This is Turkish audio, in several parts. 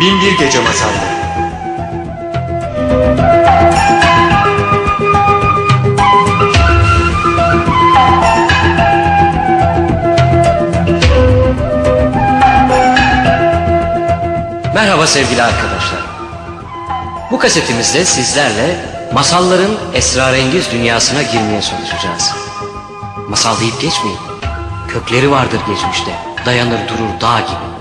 Binbir Gece Masalları Merhaba sevgili arkadaşlar. Bu kasetimizde sizlerle masalların esrarengiz dünyasına girmeye çalışacağız. Masal deyip geçmeyin. Kökleri vardır geçmişte, dayanır durur dağ gibi.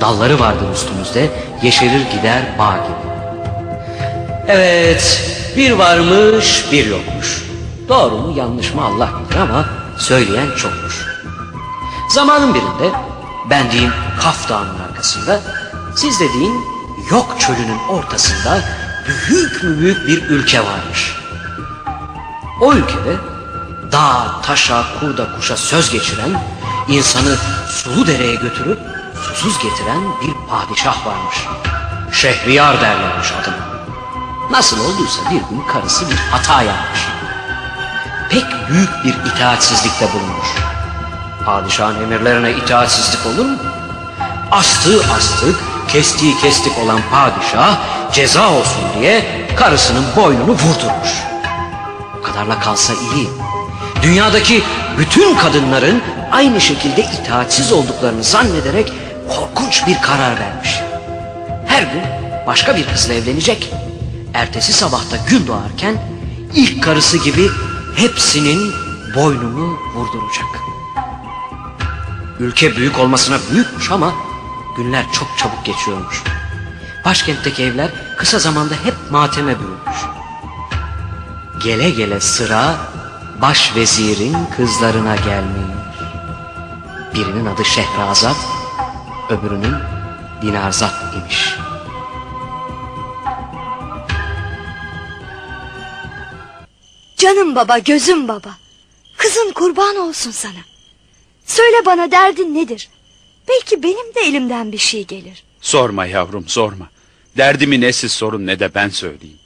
Dalları vardır üstümüzde, yeşerir gider bağ gibi. Evet, bir varmış bir yokmuş. Doğru mu yanlış mı Allah bilir ama söyleyen çokmuş. Zamanın birinde ben diyeyim Kaf Dağı'nın arkasında, siz dediğin yok çölünün ortasında büyük büyük bir ülke varmış. O ülkede dağ, taşa, kurda, kuşa söz geçiren, insanı sulu dereye götürüp susuz getiren bir padişah varmış. Şehriyar derlermiş adına. Nasıl olduysa bir gün karısı bir hata yapmış. Pek büyük bir itaatsizlikte bulunmuş. Padişahın emirlerine itaatsizlik olur mu? Astığı astık, kestiği kestik olan padişah ceza olsun diye karısının boynunu vurdurmuş. O kadarla kalsa iyi. Dünyadaki bütün kadınların aynı şekilde itaatsiz olduklarını zannederek korkunç bir karar vermiş. Her gün başka bir kızla evlenecek. Ertesi sabahta gün doğarken ilk karısı gibi hepsinin boynunu vurduracak. Ülke büyük olmasına büyükmüş ama günler çok çabuk geçiyormuş. Başkentteki evler kısa zamanda hep mateme bürünmüş. Gele gele sıra baş vezirin kızlarına gelmiş. Birinin adı Şehrazat, öbürünün Dinarzat imiş. Canım baba, gözüm baba. Kızın kurban olsun sana. Söyle bana derdin nedir? Belki benim de elimden bir şey gelir. Sorma yavrum sorma. Derdimi ne siz sorun ne de ben söyleyeyim.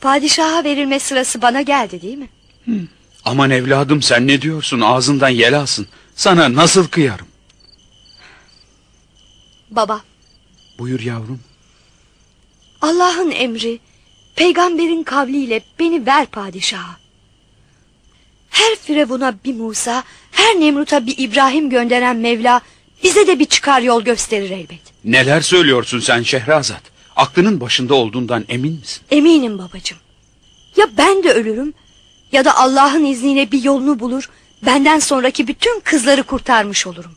Padişaha verilme sırası bana geldi değil mi? Aman evladım sen ne diyorsun ağzından yel alsın. Sana nasıl kıyarım? Baba, Buyur yavrum. Allah'ın emri, peygamberin kavliyle beni ver padişaha. Her firavuna bir Musa, her Nemrut'a bir İbrahim gönderen Mevla bize de bir çıkar yol gösterir elbet. Neler söylüyorsun sen Şehrazat? Aklının başında olduğundan emin misin? Eminim babacığım. Ya ben de ölürüm ya da Allah'ın izniyle bir yolunu bulur, benden sonraki bütün kızları kurtarmış olurum.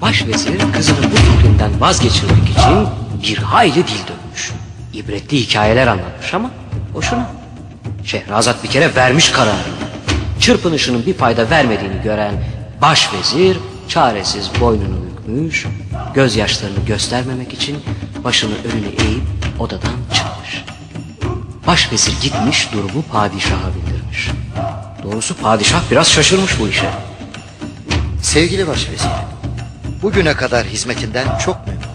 Başvezir kızını bu fikrinden vazgeçirmek için bir hayli dil dönmüş. İbretli hikayeler anlatmış ama boşuna. Şehrazat bir kere vermiş kararını. Çırpınışının bir fayda vermediğini gören başvezir çaresiz boynunu bükmüş, gözyaşlarını göstermemek için başını önüne eğip odadan çıkmış. Başvezir gitmiş durumu padişaha bildirmiş. Doğrusu padişah biraz şaşırmış bu işe. Sevgili başvezirim, bugüne kadar hizmetinden çok memnunum.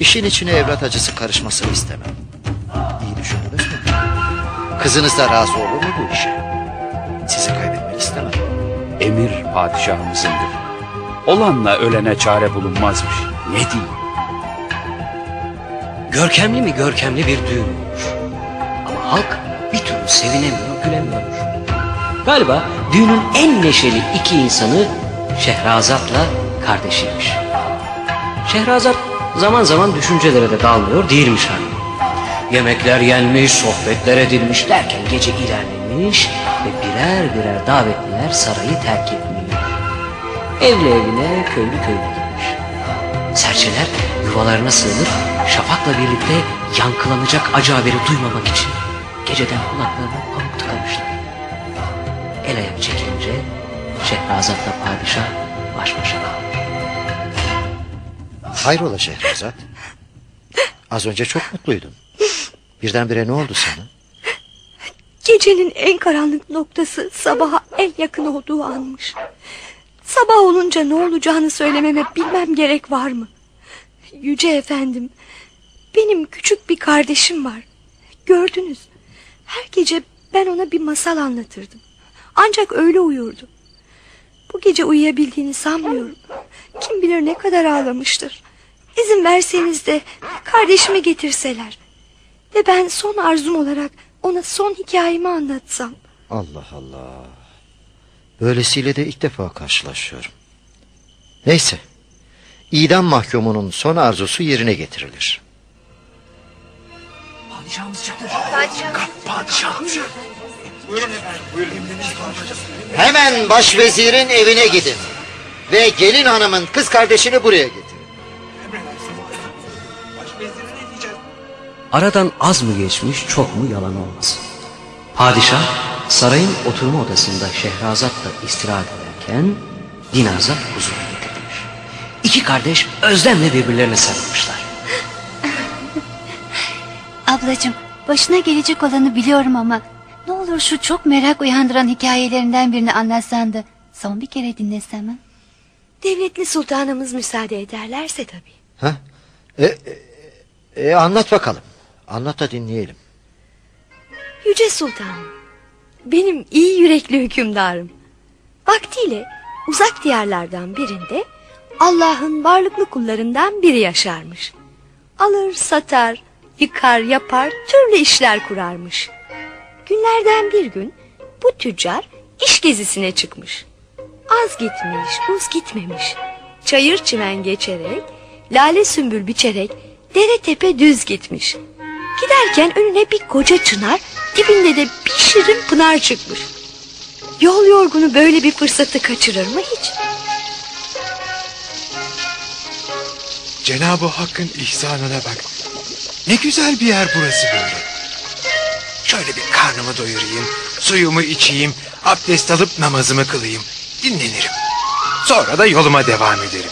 İşin içine evlat acısı karışmasını istemem. İyi düşündünüz mü? Kızınız da razı olur mu bu işe? Sizi kaybetmek istemem. Emir padişahımızındır. Olanla ölene çare bulunmazmış. Ne diyeyim? Görkemli mi görkemli bir düğün olmuş. Ama halk bir türlü sevinemiyor, gülemiyormuş. Galiba düğünün en neşeli iki insanı Şehrazat'la kardeşiymiş. Şehrazat zaman zaman düşüncelere de dalmıyor değilmiş hani. Yemekler yenmiş, sohbetler edilmiş derken gece ilerlemiş ve birer birer davetliler sarayı terk etmiş. Evli evine, köylü köyüne gitmiş. Serçeler yuvalarına sığınıp şafakla birlikte yankılanacak acı haberi duymamak için geceden kulaklarına pamuk tıkamışlar. El ayak çekilince Şehrazat'la padişah baş başa kalmış. Hayrola Şehrazat? Az önce çok mutluydun. Birdenbire ne oldu sana? Gecenin en karanlık noktası sabaha en yakın olduğu anmış. Sabah olunca ne olacağını söylememe bilmem gerek var mı? Yüce efendim, benim küçük bir kardeşim var. Gördünüz, her gece ben ona bir masal anlatırdım. Ancak öyle uyurdu. Bu gece uyuyabildiğini sanmıyorum. Kim bilir ne kadar ağlamıştır. İzin verseniz de kardeşimi getirseler. Ve ben son arzum olarak ona son hikayemi anlatsam. Allah Allah. Böylesiyle de ilk defa karşılaşıyorum. Neyse. İdam mahkumunun son arzusu yerine getirilir. Hemen başvezirin evine gidin. Ve gelin hanımın kız kardeşini buraya getirin. Aradan az mı geçmiş çok mu yalan olmasın. Padişah sarayın oturma odasında Şehrazat'la istirahat ederken Dinaz'a huzura getirmiş. İki kardeş özlemle birbirlerine sarılmışlar. Ablacığım başına gelecek olanı biliyorum ama ne olur şu çok merak uyandıran hikayelerinden birini anlatsan da son bir kere dinlesem ha? Devletli sultanımız müsaade ederlerse tabii. Ha? E, e, e, anlat bakalım. Anlat da dinleyelim. Yüce Sultanım. Benim iyi yürekli hükümdarım. Vaktiyle uzak diyarlardan birinde Allah'ın varlıklı kullarından biri yaşarmış. Alır, satar, yıkar, yapar, türlü işler kurarmış. Günlerden bir gün bu tüccar iş gezisine çıkmış. Az gitmiş, uz gitmemiş. Çayır çimen geçerek, lale sümbül biçerek, dere tepe düz gitmiş. Giderken önüne bir koca çınar, dibinde de bir şirin pınar çıkmış. Yol yorgunu böyle bir fırsatı kaçırır mı hiç? Cenab-ı Hakk'ın ihsanına bak. Ne güzel bir yer burası böyle. Şöyle bir karnımı doyurayım, suyumu içeyim, abdest alıp namazımı kılayım, dinlenirim. Sonra da yoluma devam ederim.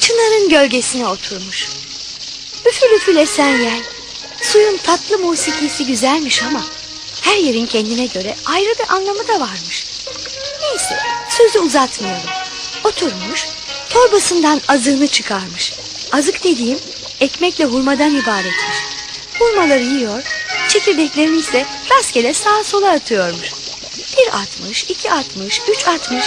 Çınarın gölgesine oturmuş. Üfül üfül esen yel. Suyun tatlı musikisi güzelmiş ama her yerin kendine göre ayrı bir anlamı da varmış. Neyse sözü uzatmayalım. Oturmuş torbasından azığını çıkarmış. Azık dediğim ekmekle hurmadan ibaretmiş. Hurmaları yiyor, çekirdeklerini ise rastgele sağa sola atıyormuş. Bir atmış, iki atmış, üç atmış.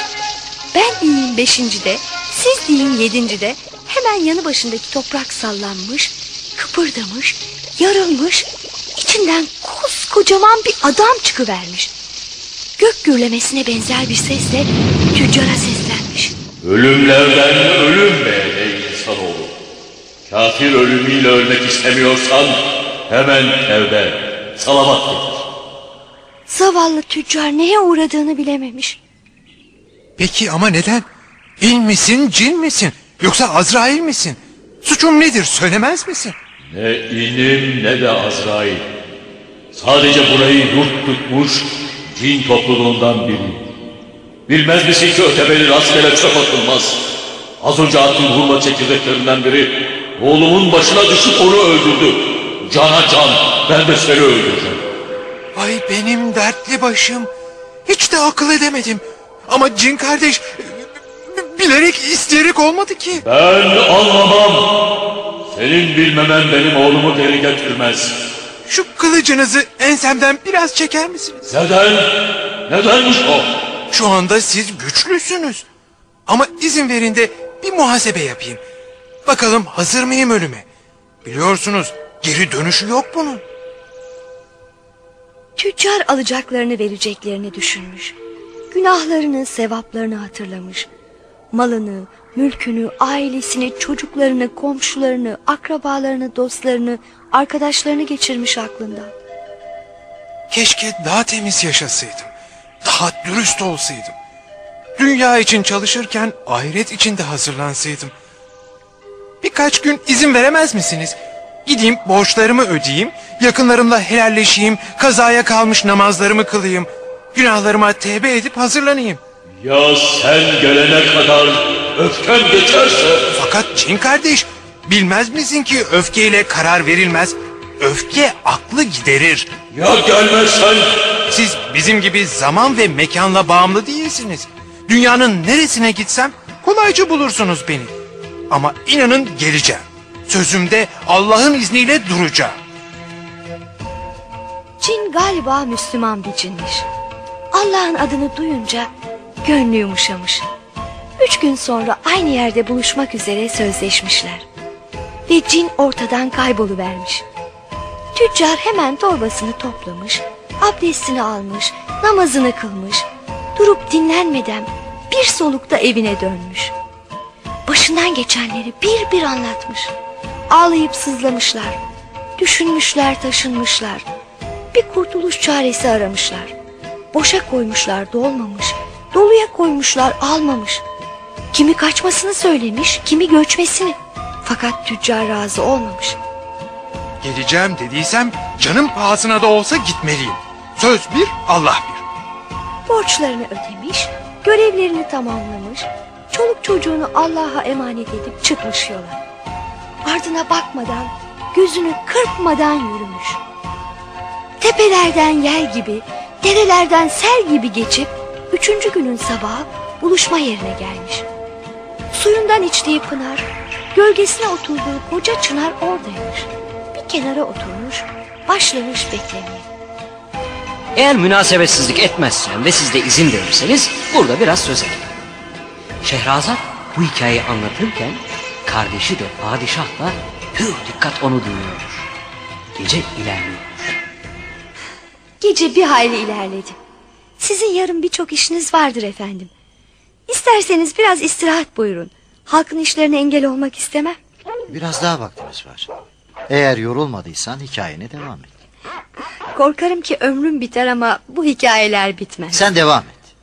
Ben diyeyim beşincide, siz deyin yedincide hemen yanı başındaki toprak sallanmış, kıpırdamış, yarılmış. içinden koskocaman bir adam çıkıvermiş. Gök gürlemesine benzer bir sesle tüccara seslenmiş. Ölümlerden ölüm be ey insanoğlu. Kafir ölümüyle ölmek istemiyorsan hemen tevbe, salavat getir. Zavallı tüccar neye uğradığını bilememiş. Peki ama neden? İn misin, cin misin? Yoksa Azrail misin? Suçum nedir söylemez misin? Ne inim ne de Azrail. Sadece burayı yurt tutmuş cin topluluğundan biri. Bilmez misin ki öteberi rastgele çöp atılmaz. Az önce attığım hurma çekirdeklerinden biri oğlumun başına düşüp onu öldürdü. Cana can, ben de seni öldüreceğim. Ay benim dertli başım. Hiç de akıl edemedim. Ama cin kardeş bilerek isteyerek olmadı ki. Ben anlamam. Senin bilmemen benim oğlumu geri getirmez. Şu kılıcınızı ensemden biraz çeker misiniz? Neden? Nedenmiş o? Şu anda siz güçlüsünüz. Ama izin verin de bir muhasebe yapayım. Bakalım hazır mıyım ölüme? Biliyorsunuz geri dönüşü yok bunun. Tüccar alacaklarını vereceklerini düşünmüş. Günahlarını, sevaplarını hatırlamış. Malını, mülkünü, ailesini, çocuklarını, komşularını, akrabalarını, dostlarını, arkadaşlarını geçirmiş aklından. Keşke daha temiz yaşasaydım. Daha dürüst olsaydım. Dünya için çalışırken ahiret için de hazırlansaydım. Birkaç gün izin veremez misiniz? Gideyim borçlarımı ödeyeyim, yakınlarımla helalleşeyim, kazaya kalmış namazlarımı kılayım. Günahlarıma tevbe edip hazırlanayım. Ya sen gelene kadar öfkem geçerse Fakat cin kardeş, bilmez misin ki öfkeyle karar verilmez. Öfke aklı giderir. ya gelmezsen Siz bizim gibi zaman ve mekanla bağımlı değilsiniz. Dünyanın neresine gitsem kolayca bulursunuz beni. Ama inanın geleceğim. Sözümde Allah'ın izniyle duracağım. Cin galiba Müslüman bir cinmiş. Allah'ın adını duyunca gönlü yumuşamış. Üç gün sonra aynı yerde buluşmak üzere sözleşmişler. Ve cin ortadan kayboluvermiş. Tüccar hemen torbasını toplamış, abdestini almış, namazını kılmış, durup dinlenmeden bir solukta evine dönmüş. Başından geçenleri bir bir anlatmış. Ağlayıp sızlamışlar, düşünmüşler, taşınmışlar. Bir kurtuluş çaresi aramışlar. Boşa koymuşlar, dolmamış. Doluya koymuşlar, almamış. Kimi kaçmasını söylemiş, kimi göçmesini. Fakat tüccar razı olmamış. Geleceğim dediysem canım pahasına da olsa gitmeliyim. Söz bir, Allah bir. Borçlarını ödemiş, görevlerini tamamlamış, çoluk çocuğunu Allah'a emanet edip çıkmış yola. Ardına bakmadan, gözünü kırpmadan yürümüş. Tepelerden yel gibi, derelerden sel gibi geçip, üçüncü günün sabahı buluşma yerine gelmiş. Suyundan içtiği pınar, gölgesine oturduğu koca çınar oradaymış. Bir kenara oturmuş, başlamış beklemeye. Eğer münasebetsizlik etmezsem ve siz de izin verirseniz burada biraz söz edeyim. Şehrazat bu hikayeyi anlatırken kardeşi de padişahla pür dikkat onu dinliyormuş. Gece ilerliyormuş. Gece bir hayli ilerledi. Sizin yarın birçok işiniz vardır efendim. İsterseniz biraz istirahat buyurun. Halkın işlerine engel olmak istemem. Biraz daha vaktimiz var. Eğer yorulmadıysan hikayene devam et. Korkarım ki ömrüm biter ama bu hikayeler bitmez. Sen devam et.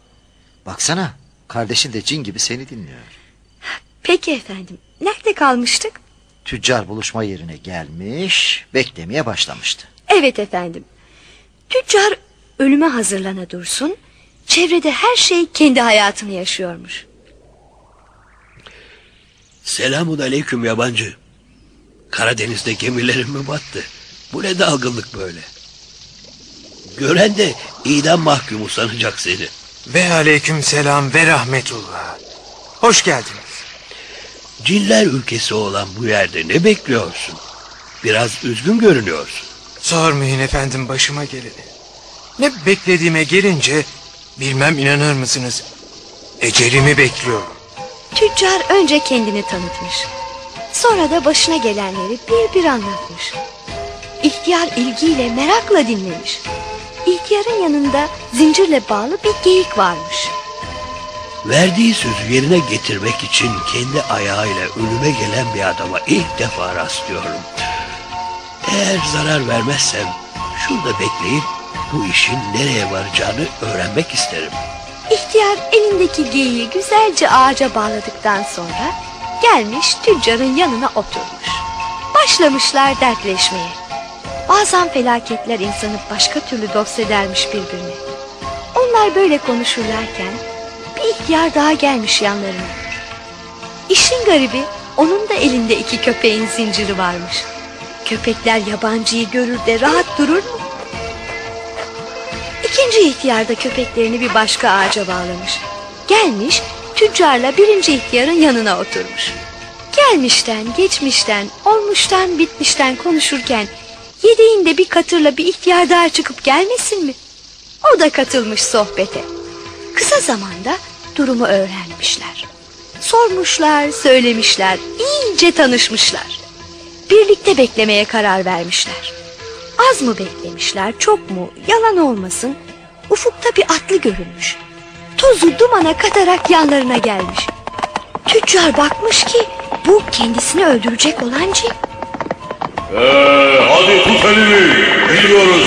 Baksana kardeşin de cin gibi seni dinliyor. Peki efendim. Nerede kalmıştık? Tüccar buluşma yerine gelmiş, beklemeye başlamıştı. Evet efendim. Tüccar ölüme hazırlana dursun. Çevrede her şey kendi hayatını yaşıyormuş. Selamun aleyküm yabancı. Karadeniz'de gemilerin mi battı? Bu ne dalgınlık böyle? Gören de idam mahkumu sanacak seni. Ve aleyküm selam ve rahmetullah. Hoş geldiniz. Cinler ülkesi olan bu yerde ne bekliyorsun? Biraz üzgün görünüyorsun. Sormayın efendim başıma geleni. Ne beklediğime gelince bilmem inanır mısınız? Ecelimi bekliyorum. Tüccar önce kendini tanıtmış. Sonra da başına gelenleri bir bir anlatmış. İhtiyar ilgiyle merakla dinlemiş. İhtiyarın yanında zincirle bağlı bir geyik varmış. Verdiği sözü yerine getirmek için kendi ayağıyla ölüme gelen bir adama ilk defa rastlıyorum. Eğer zarar vermezsem şurada bekleyip bu işin nereye varacağını öğrenmek isterim. İhtiyar elindeki geyiği güzelce ağaca bağladıktan sonra gelmiş tüccarın yanına oturmuş. Başlamışlar dertleşmeye. Bazen felaketler insanı başka türlü dost edermiş birbirine. Onlar böyle konuşurlarken bir ihtiyar daha gelmiş yanlarına. İşin garibi onun da elinde iki köpeğin zinciri varmış. Köpekler yabancıyı görür de rahat durur mu? İkinci ihtiyar da köpeklerini bir başka ağaca bağlamış. Gelmiş tüccarla birinci ihtiyarın yanına oturmuş. Gelmişten, geçmişten, olmuştan, bitmişten konuşurken yedeğinde bir katırla bir ihtiyar daha çıkıp gelmesin mi? O da katılmış sohbete. Kısa zamanda durumu öğrenmişler. Sormuşlar, söylemişler, iyice tanışmışlar. Birlikte beklemeye karar vermişler. Az mı beklemişler, çok mu, yalan olmasın. Ufukta bir atlı görünmüş. Tozu dumana katarak yanlarına gelmiş. Tüccar bakmış ki bu kendisini öldürecek olan cin. Ee, hadi tut elimi. Gidiyoruz.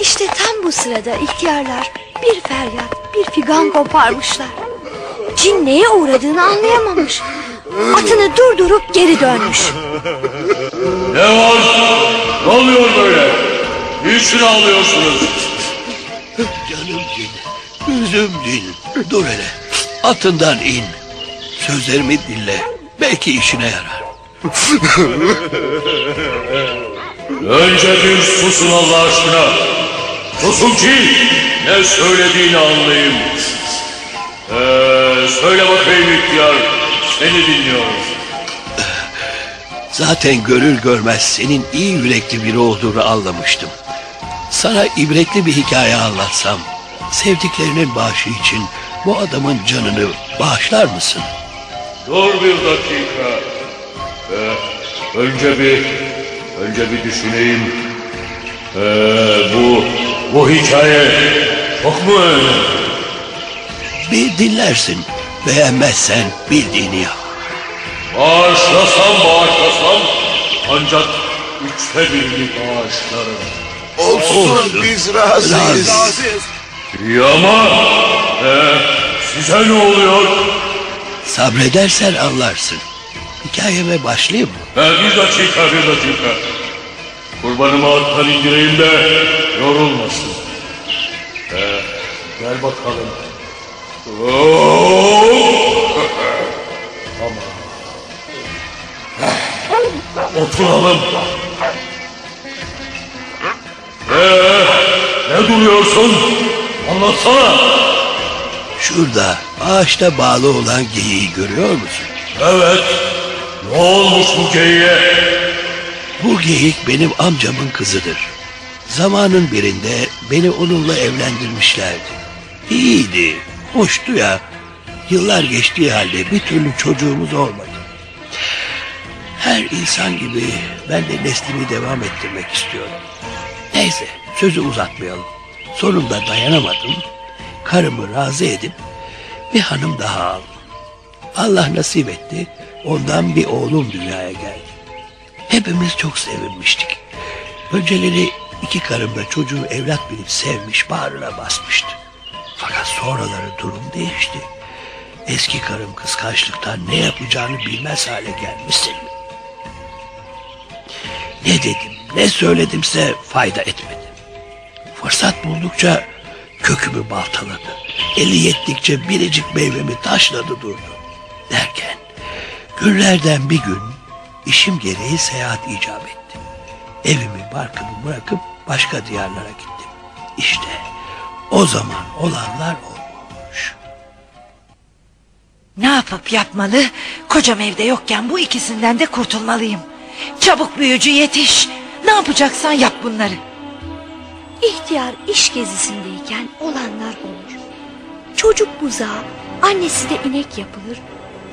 İşte tam bu sırada ihtiyarlar bir feryat, bir figan koparmışlar. Cin neye uğradığını anlayamamış. Atını durdurup geri dönmüş. Ne var? Ne oluyor böyle? Niçin ağlıyorsunuz? Canım cin, üzüm cin. Dur hele, atından in. Sözlerimi dinle, belki işine yarar. Önce bir susun Allah aşkına. Susun ki ne söylediğini anlayayım. Ee, söyle bakayım ihtiyar. Seni dinliyorum. Zaten görür görmez senin iyi yürekli biri olduğunu anlamıştım. Sana ibretli bir hikaye anlatsam, sevdiklerinin bağışı için bu adamın canını bağışlar mısın? Dur bir dakika. Ee, önce bir önce bir düşüneyim. Ee, bu bu hikaye çok mu önemli? Bir dinlersin. Beğenmezsen bildiğini yap. Bağışlasam bağışlasam ancak üçte birini bağışlarım. Olsun, biz razıyız. İyi ama ee, size ne oluyor? Sabredersen anlarsın. Hikayeme başlayayım mı? Ee, bir dakika bir dakika. Kurbanımı attan indireyim de yorulmasın. Ee, gel bakalım. Oo! tamam. Oturalım. Ee, ne duruyorsun? Anlatsana. Şurada ağaçta bağlı olan geyiği görüyor musun? Evet. Ne olmuş bu geyiğe? Bu geyik benim amcamın kızıdır. Zamanın birinde beni onunla evlendirmişlerdi. İyiydi, hoştu ya. Yıllar geçtiği halde bir türlü çocuğumuz olmadı. Her insan gibi ben de neslimi devam ettirmek istiyorum. Neyse sözü uzatmayalım. Sonunda dayanamadım. Karımı razı edip bir hanım daha aldım. Allah nasip etti. Ondan bir oğlum dünyaya geldi. Hepimiz çok sevinmiştik. Önceleri iki karım da çocuğu evlat bilip sevmiş, bağrına basmıştı. Fakat sonraları durum değişti. Eski karım kıskançlıktan ne yapacağını bilmez hale gelmişsin. Ne dedim, ne söyledimse fayda etmedi. Fırsat buldukça kökümü baltaladı. Eli yettikçe biricik meyvemi taşladı durdu. Derken günlerden bir gün işim gereği seyahat icap etti. Evimi barkımı bırakıp başka diyarlara gittim. İşte o zaman olanlar olmuş. Ne yapıp yapmalı? Kocam evde yokken bu ikisinden de kurtulmalıyım. Çabuk büyücü yetiş. Ne yapacaksan yap bunları. İhtiyar iş gezisindeyken olanlar olur. Çocuk buzağı, annesi de inek yapılır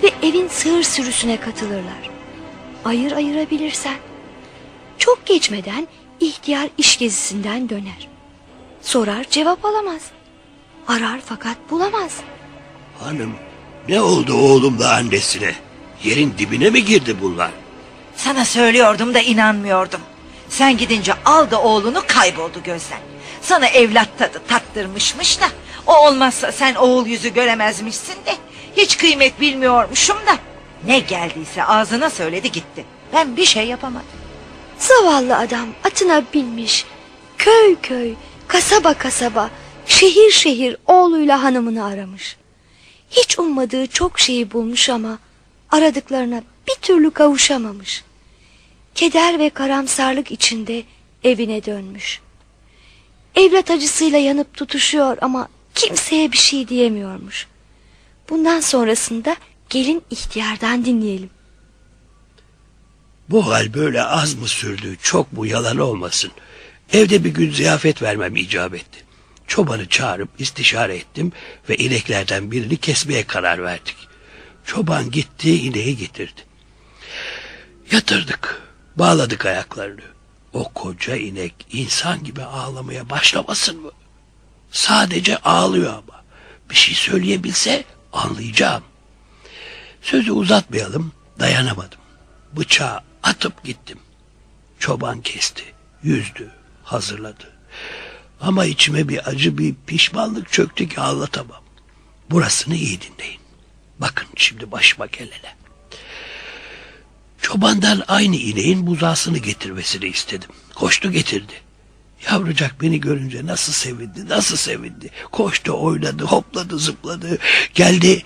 ve evin sığır sürüsüne katılırlar. Ayır ayırabilirsen. Çok geçmeden ihtiyar iş gezisinden döner. Sorar cevap alamaz. Arar fakat bulamaz. Hanım ne oldu oğlumla annesine? Yerin dibine mi girdi bunlar? Sana söylüyordum da inanmıyordum. Sen gidince aldı oğlunu kayboldu gözden. Sana evlat tadı tattırmışmış da. O olmazsa sen oğul yüzü göremezmişsin de. Hiç kıymet bilmiyormuşum da. Ne geldiyse ağzına söyledi gitti. Ben bir şey yapamadım. Zavallı adam atına binmiş. Köy köy, kasaba kasaba, şehir şehir oğluyla hanımını aramış. Hiç ummadığı çok şeyi bulmuş ama aradıklarına bir türlü kavuşamamış. Keder ve karamsarlık içinde evine dönmüş. Evlat acısıyla yanıp tutuşuyor ama kimseye bir şey diyemiyormuş. Bundan sonrasında gelin ihtiyardan dinleyelim. Bu hal böyle az mı sürdü, çok mu yalan olmasın. Evde bir gün ziyafet vermem icap etti. Çobanı çağırıp istişare ettim ve ineklerden birini kesmeye karar verdik. Çoban gitti ineği getirdi. Yatırdık, bağladık ayaklarını. O koca inek insan gibi ağlamaya başlamasın mı? Sadece ağlıyor ama. Bir şey söyleyebilse anlayacağım. Sözü uzatmayalım, dayanamadım. Bıçağı atıp gittim. Çoban kesti, yüzdü, hazırladı. Ama içime bir acı bir pişmanlık çöktü ki anlatamam. Burasını iyi dinleyin. Bakın şimdi başıma gelene. Çobandan aynı ineğin buzağısını getirmesini istedim. Koştu getirdi. Yavrucak beni görünce nasıl sevindi, nasıl sevindi. Koştu, oynadı, hopladı, zıpladı. Geldi,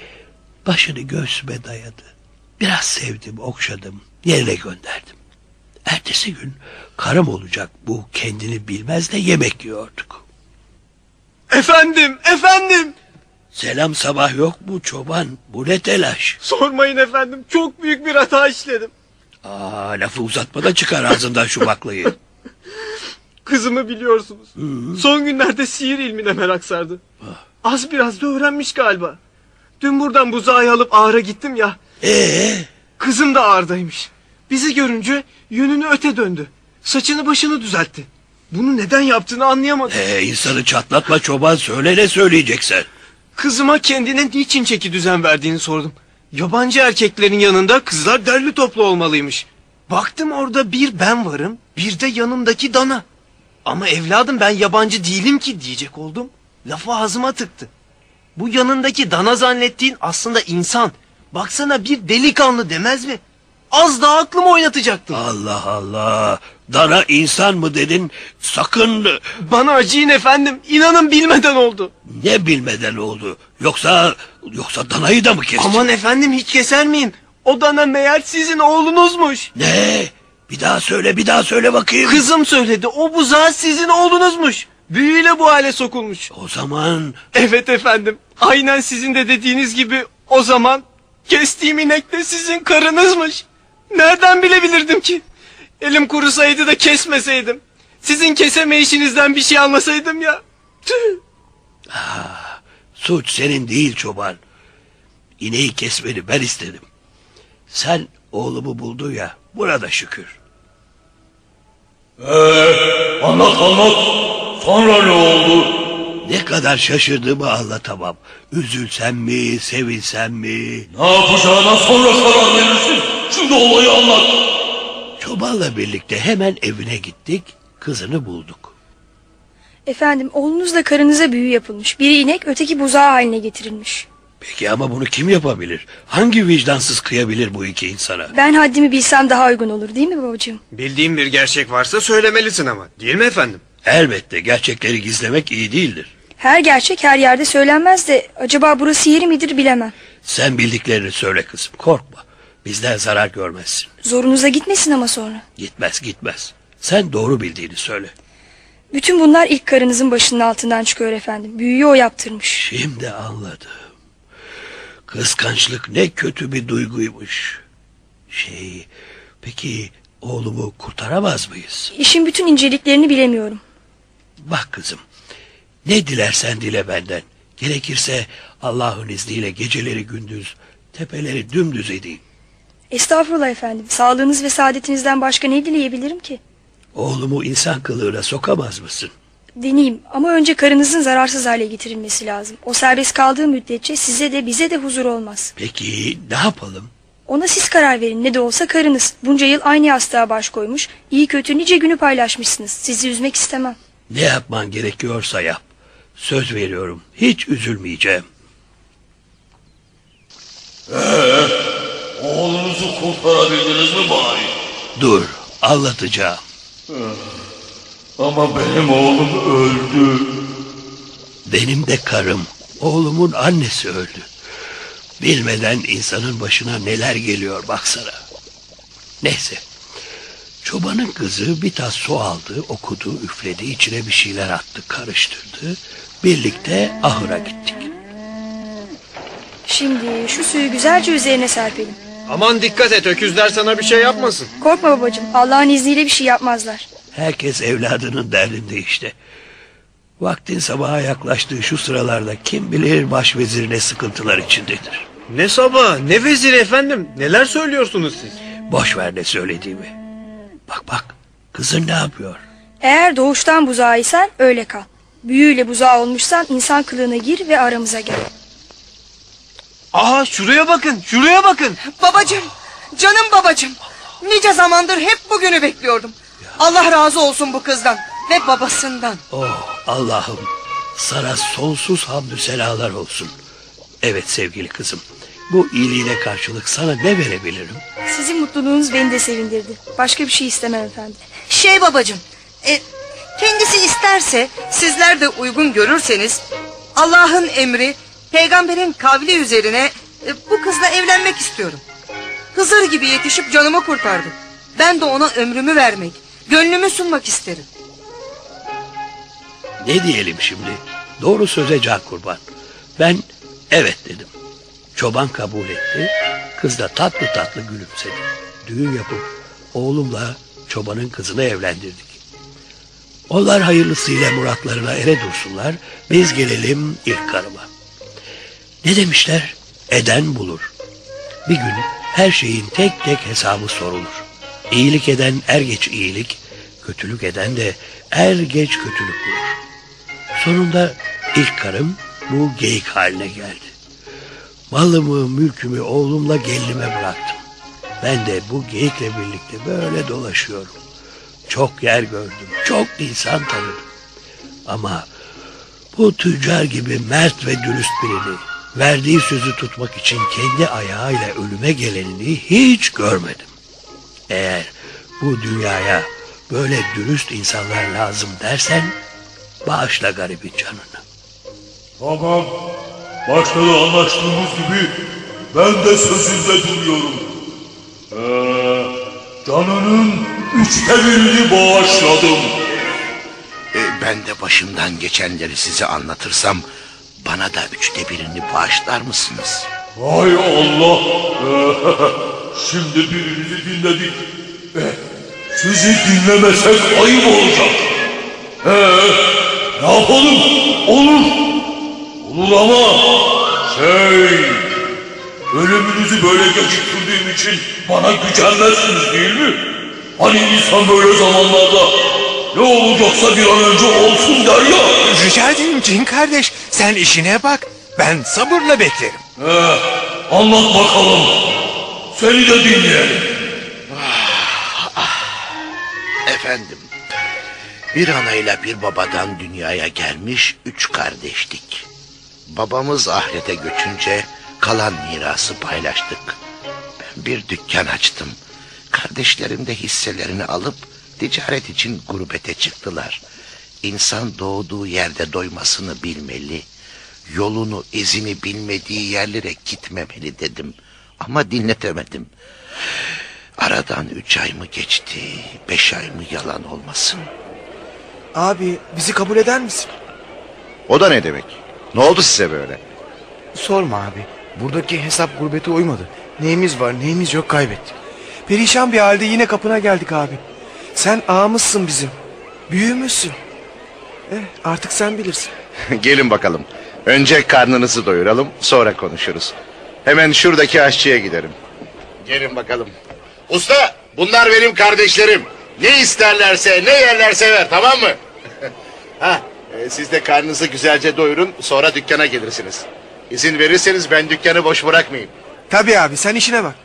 başını göğsüme dayadı. Biraz sevdim, okşadım, yerine gönderdim. Ertesi gün karım olacak bu kendini bilmez de yemek yiyorduk. Efendim, efendim. Selam sabah yok mu çoban? Bu ne telaş? Sormayın efendim, çok büyük bir hata işledim. Aa, lafı uzatmadan çıkar ağzından şu baklayı. Kızımı biliyorsunuz. Son günlerde sihir ilmine merak sardı. Az biraz da öğrenmiş galiba. Dün buradan buzağı alıp ağıra gittim ya. Ee, Kızım da ağırdaymış. Bizi görünce yönünü öte döndü. Saçını başını düzeltti. Bunu neden yaptığını anlayamadım. ee, insanı çatlatma çoban söyle ne söyleyeceksen. Kızıma kendine niçin çeki düzen verdiğini sordum. Yabancı erkeklerin yanında kızlar derli toplu olmalıymış. Baktım orada bir ben varım, bir de yanımdaki dana. Ama evladım ben yabancı değilim ki diyecek oldum. Lafı ağzıma tıktı. Bu yanındaki dana zannettiğin aslında insan. Baksana bir delikanlı demez mi? Az daha aklımı oynatacaktım. Allah Allah. Dana insan mı dedin? Sakın Bana acıyın efendim. İnanın bilmeden oldu. ne bilmeden oldu. Yoksa yoksa danayı da mı kestin? Aman efendim hiç keser miyim? O dana meğer sizin oğlunuzmuş. Ne? Bir daha söyle bir daha söyle bakayım. Kızım söyledi. O buzağı sizin oğlunuzmuş. Büyüyle bu hale sokulmuş. O zaman Evet efendim. Aynen sizin de dediğiniz gibi o zaman kestiğim inek de sizin karınızmış. Nereden bilebilirdim ki? Elim kurusaydı da kesmeseydim. Sizin keseme işinizden bir şey almasaydım ya. Tüh. suç senin değil çoban. İneği kesmeni ben istedim. Sen oğlumu buldun ya burada şükür. Ee, anlat anlat. Sonra ne oldu? Ne kadar şaşırdığımı anlatamam. Üzülsem mi, sevinsem mi? Ne yapacağına sonra karar verirsin. Şimdi olayı anlat. Çobanla birlikte hemen evine gittik, kızını bulduk. Efendim oğlunuzla karınıza büyü yapılmış. Biri inek öteki buzağı haline getirilmiş. Peki ama bunu kim yapabilir? Hangi vicdansız kıyabilir bu iki insana? Ben haddimi bilsem daha uygun olur değil mi babacığım? Bildiğin bir gerçek varsa söylemelisin ama. Değil mi efendim? Elbette gerçekleri gizlemek iyi değildir. Her gerçek her yerde söylenmez de acaba burası yeri midir bilemem. Sen bildiklerini söyle kızım, korkma. Bizden zarar görmezsin. Zorunuza gitmesin ama sonra. Gitmez gitmez. Sen doğru bildiğini söyle. Bütün bunlar ilk karınızın başının altından çıkıyor efendim. Büyüyü o yaptırmış. Şimdi anladım. Kıskançlık ne kötü bir duyguymuş. Şey, peki oğlumu kurtaramaz mıyız? İşin bütün inceliklerini bilemiyorum. Bak kızım, ne dilersen dile benden. Gerekirse Allah'ın izniyle geceleri gündüz, tepeleri dümdüz edeyim. Estağfurullah efendim. Sağlığınız ve saadetinizden başka ne dileyebilirim ki? Oğlumu insan kılığına sokamaz mısın? Deneyeyim ama önce karınızın zararsız hale getirilmesi lazım. O serbest kaldığı müddetçe size de bize de huzur olmaz. Peki ne yapalım? Ona siz karar verin ne de olsa karınız. Bunca yıl aynı yastığa baş koymuş. iyi kötü nice günü paylaşmışsınız. Sizi üzmek istemem. Ne yapman gerekiyorsa yap. Söz veriyorum, hiç üzülmeyeceğim. Ee, oğlunuzu kurtarabildiniz mi bari? Dur, anlatacağım. Ama benim oğlum öldü. Benim de karım, oğlumun annesi öldü. Bilmeden insanın başına neler geliyor baksana. Neyse. Çobanın kızı bir tas su aldı, okudu, üfledi, içine bir şeyler attı, karıştırdı. Birlikte ahıra gittik. Şimdi şu suyu güzelce üzerine serpelim. Aman dikkat et öküzler sana bir şey yapmasın. Korkma babacığım. Allah'ın izniyle bir şey yapmazlar. Herkes evladının derdinde işte. Vaktin sabaha yaklaştığı şu sıralarda kim bilir başvezir ne sıkıntılar içindedir. Ne sabah ne veziri efendim. Neler söylüyorsunuz siz? Boş ver ne söylediğimi. Bak bak kızın ne yapıyor? Eğer doğuştan buzağıysan öyle kal. Büyüyle buzağı olmuşsan insan kılığına gir ve aramıza gel. Aha şuraya bakın şuraya bakın. Babacım, canım babacım. Nice zamandır hep bugünü bekliyordum. Allah razı olsun bu kızdan ve babasından. Oh Allah'ım sana sonsuz hamdü senalar olsun. Evet sevgili kızım bu iyiliğine karşılık sana ne verebilirim? Sizin mutluluğunuz beni de sevindirdi. Başka bir şey istemem efendim. Şey babacım, e, kendisi isterse sizler de uygun görürseniz Allah'ın emri peygamberin kavli üzerine e, bu kızla evlenmek istiyorum. Hızır gibi yetişip canımı kurtardı. Ben de ona ömrümü vermek, gönlümü sunmak isterim. Ne diyelim şimdi? Doğru söze can kurban. Ben evet dedim. Çoban kabul etti. Kız da tatlı tatlı gülümsedi. Düğün yapıp oğlumla çobanın kızını evlendirdik. Onlar hayırlısıyla muratlarına ere dursunlar. Biz gelelim ilk karıma. Ne demişler? eden bulur. Bir gün her şeyin tek tek hesabı sorulur. İyilik eden er geç iyilik, kötülük eden de er geç kötülük bulur. Sonunda ilk karım bu geyik haline geldi. Malımı, mülkümü oğlumla gelinime bıraktım. Ben de bu geyikle birlikte böyle dolaşıyorum. Çok yer gördüm, çok insan tanıdım. Ama bu tüccar gibi mert ve dürüst birini verdiği sözü tutmak için kendi ayağıyla ölüme gelenini hiç görmedim. Eğer bu dünyaya böyle dürüst insanlar lazım dersen bağışla garibin canını. Tamam. Başta da anlaştığımız gibi ben de sözünde duruyorum. Ee, canının üçte birini bağışladım. E, ben de başımdan geçenleri size anlatırsam bana da üçte birini bağışlar mısınız? Hay Allah. Şimdi birinizi dinledik. Sizi dinlemesek ayıp olacak. Ee, ne yapalım? Olur. Olur ama şey... Ölümünüzü böyle geciktirdiğim için bana gücenmezsiniz değil mi? Hani insan böyle zamanlarda ne olacaksa bir an önce olsun der ya. Rica ederim cin kardeş. Sen işine bak. Ben sabırla beklerim. Ee, anlat bakalım. Seni de dinleyelim. Efendim, bir anayla bir babadan dünyaya gelmiş üç kardeştik. Babamız ahirete göçünce kalan mirası paylaştık. Ben bir dükkan açtım. Kardeşlerim de hisselerini alıp ticaret için gurbete çıktılar. İnsan doğduğu yerde doymasını bilmeli. Yolunu, izini bilmediği yerlere gitmemeli dedim. Ama dinletemedim. Aradan üç ay mı geçti, beş ay mı yalan olmasın. Abi bizi kabul eder misin? O da ne demek? Ne oldu size böyle? Sorma abi. Buradaki hesap gurbete uymadı. Neyimiz var neyimiz yok kaybettik. Perişan bir halde yine kapına geldik abi. Sen ağamızsın bizim. Büyüğümüzsün. Eh, artık sen bilirsin. Gelin bakalım. Önce karnınızı doyuralım, sonra konuşuruz. Hemen şuradaki aşçıya gidelim. Gelin bakalım. Usta bunlar benim kardeşlerim. Ne isterlerse ne yerlerse ver tamam mı? ha, e, siz de karnınızı güzelce doyurun sonra dükkana gelirsiniz. İzin verirseniz ben dükkanı boş bırakmayayım. Tabii abi sen işine bak.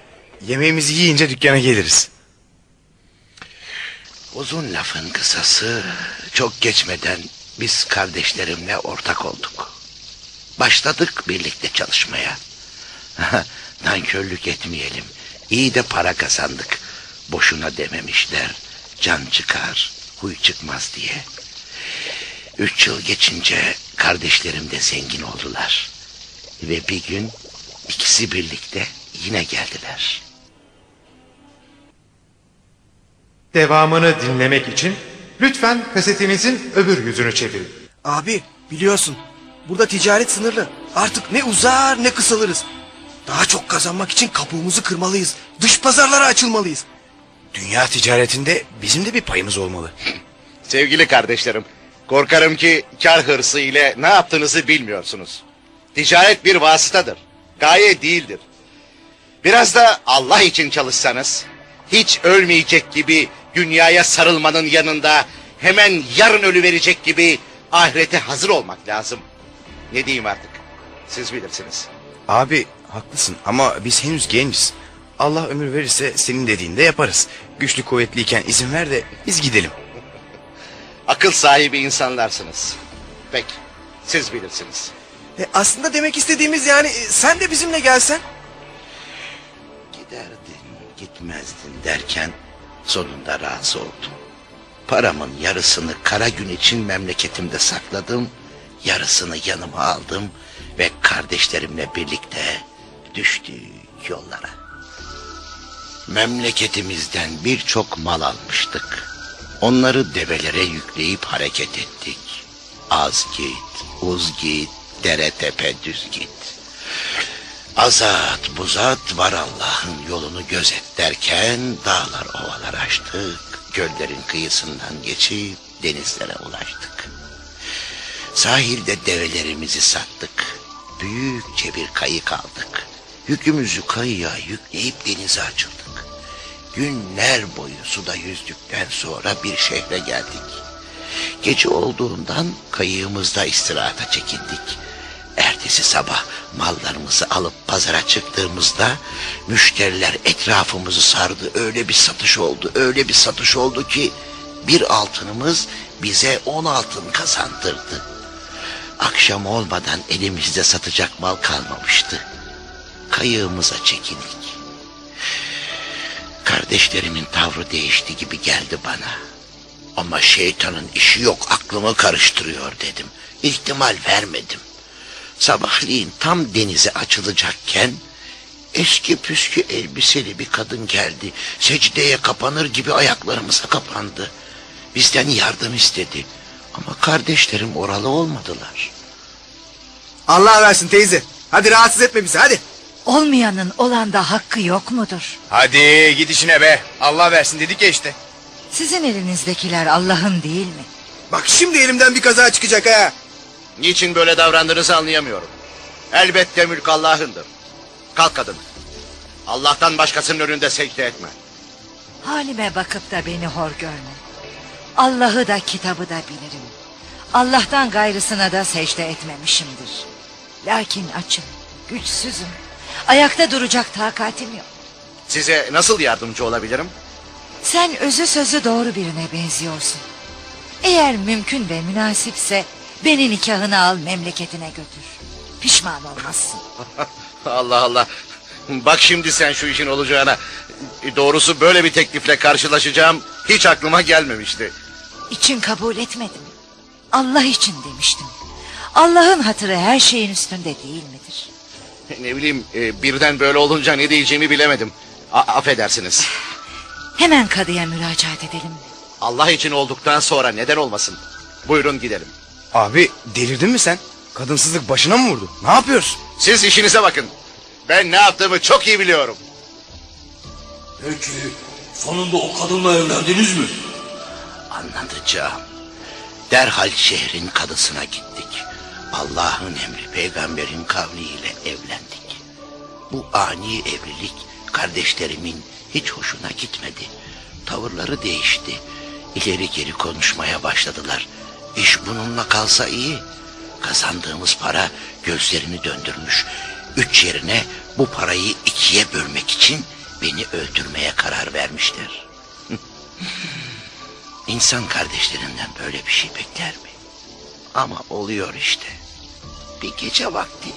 Yemeğimizi yiyince dükkana geliriz. Uzun lafın kısası çok geçmeden biz kardeşlerimle ortak olduk. Başladık birlikte çalışmaya. Nankörlük etmeyelim. İyi de para kazandık. Boşuna dememişler. Can çıkar, huy çıkmaz diye. Üç yıl geçince kardeşlerim de zengin oldular. Ve bir gün ikisi birlikte yine geldiler. Devamını dinlemek için lütfen kasetimizin öbür yüzünü çevirin. Abi biliyorsun burada ticaret sınırlı. Artık ne uzar ne kısalırız. Daha çok kazanmak için kabuğumuzu kırmalıyız. Dış pazarlara açılmalıyız. Dünya ticaretinde bizim de bir payımız olmalı. Sevgili kardeşlerim, korkarım ki kar hırsı ile ne yaptığınızı bilmiyorsunuz. Ticaret bir vasıtadır, gaye değildir. Biraz da Allah için çalışsanız, hiç ölmeyecek gibi dünyaya sarılmanın yanında hemen yarın ölü verecek gibi ahirete hazır olmak lazım. Ne diyeyim artık, siz bilirsiniz. Abi haklısın ama biz henüz gençiz. Allah ömür verirse senin dediğinde yaparız. Güçlü kuvvetliyken izin ver de biz gidelim. Akıl sahibi insanlarsınız. Peki, siz bilirsiniz. E, aslında demek istediğimiz yani e, sen de bizimle gelsen. Giderdin, gitmezdin derken sonunda razı oldum. Paramın yarısını kara gün için memleketimde sakladım. Yarısını yanıma aldım ve kardeşlerimle birlikte düştük yollara. Memleketimizden birçok mal almıştık. Onları develere yükleyip hareket ettik. Az git, uz git, dere tepe düz git. Azat buzat var Allah'ın yolunu gözet derken dağlar ovalar açtık. Göllerin kıyısından geçip denizlere ulaştık. Sahilde develerimizi sattık. Büyükçe bir kayık aldık. Yükümüzü kayığa yükleyip denize açıldık. Günler boyu suda yüzdükten sonra bir şehre geldik. Gece olduğundan kayığımızda istirahata çekindik. Ertesi sabah mallarımızı alıp pazara çıktığımızda müşteriler etrafımızı sardı. Öyle bir satış oldu, öyle bir satış oldu ki bir altınımız bize on altın kazandırdı. Akşam olmadan elimizde satacak mal kalmamıştı. Kayığımıza çekindik. Kardeşlerimin tavrı değişti gibi geldi bana. Ama şeytanın işi yok aklımı karıştırıyor dedim. İhtimal vermedim. Sabahleyin tam denize açılacakken eski püskü elbiseli bir kadın geldi. Secdeye kapanır gibi ayaklarımıza kapandı. Bizden yardım istedi. Ama kardeşlerim oralı olmadılar. Allah versin teyze. Hadi rahatsız etme bizi hadi. Olmayanın olanda hakkı yok mudur? Hadi git işine be. Allah versin dedik ya işte. Sizin elinizdekiler Allah'ın değil mi? Bak şimdi elimden bir kaza çıkacak ha. Niçin böyle davrandığınızı anlayamıyorum. Elbette mülk Allah'ındır. Kalk kadın. Allah'tan başkasının önünde secde etme. Halime bakıp da beni hor görme. Allah'ı da kitabı da bilirim. Allah'tan gayrısına da secde etmemişimdir. Lakin açım, güçsüzüm. Ayakta duracak takatim yok. Size nasıl yardımcı olabilirim? Sen özü sözü doğru birine benziyorsun. Eğer mümkün ve münasipse beni nikahına al memleketine götür. Pişman olmazsın. Allah Allah. Bak şimdi sen şu işin olacağına. Doğrusu böyle bir teklifle karşılaşacağım hiç aklıma gelmemişti. İçin kabul etmedim. Allah için demiştim. Allah'ın hatırı her şeyin üstünde değil midir? Ne bileyim e, birden böyle olunca ne diyeceğimi bilemedim. A- affedersiniz. Hemen kadıya müracaat edelim. Allah için olduktan sonra neden olmasın? Buyurun gidelim. Abi delirdin mi sen? Kadınsızlık başına mı vurdu? Ne yapıyorsun? Siz işinize bakın. Ben ne yaptığımı çok iyi biliyorum. Peki sonunda o kadınla evlendiniz mi? Anlatacağım. Derhal şehrin kadısına gittik. Allah'ın emri peygamberin kavliyle evlendik. Bu ani evlilik kardeşlerimin hiç hoşuna gitmedi. Tavırları değişti. İleri geri konuşmaya başladılar. İş bununla kalsa iyi. Kazandığımız para gözlerini döndürmüş. Üç yerine bu parayı ikiye bölmek için beni öldürmeye karar vermişler. İnsan kardeşlerinden böyle bir şey bekler mi? Ama oluyor işte. Bir gece vakti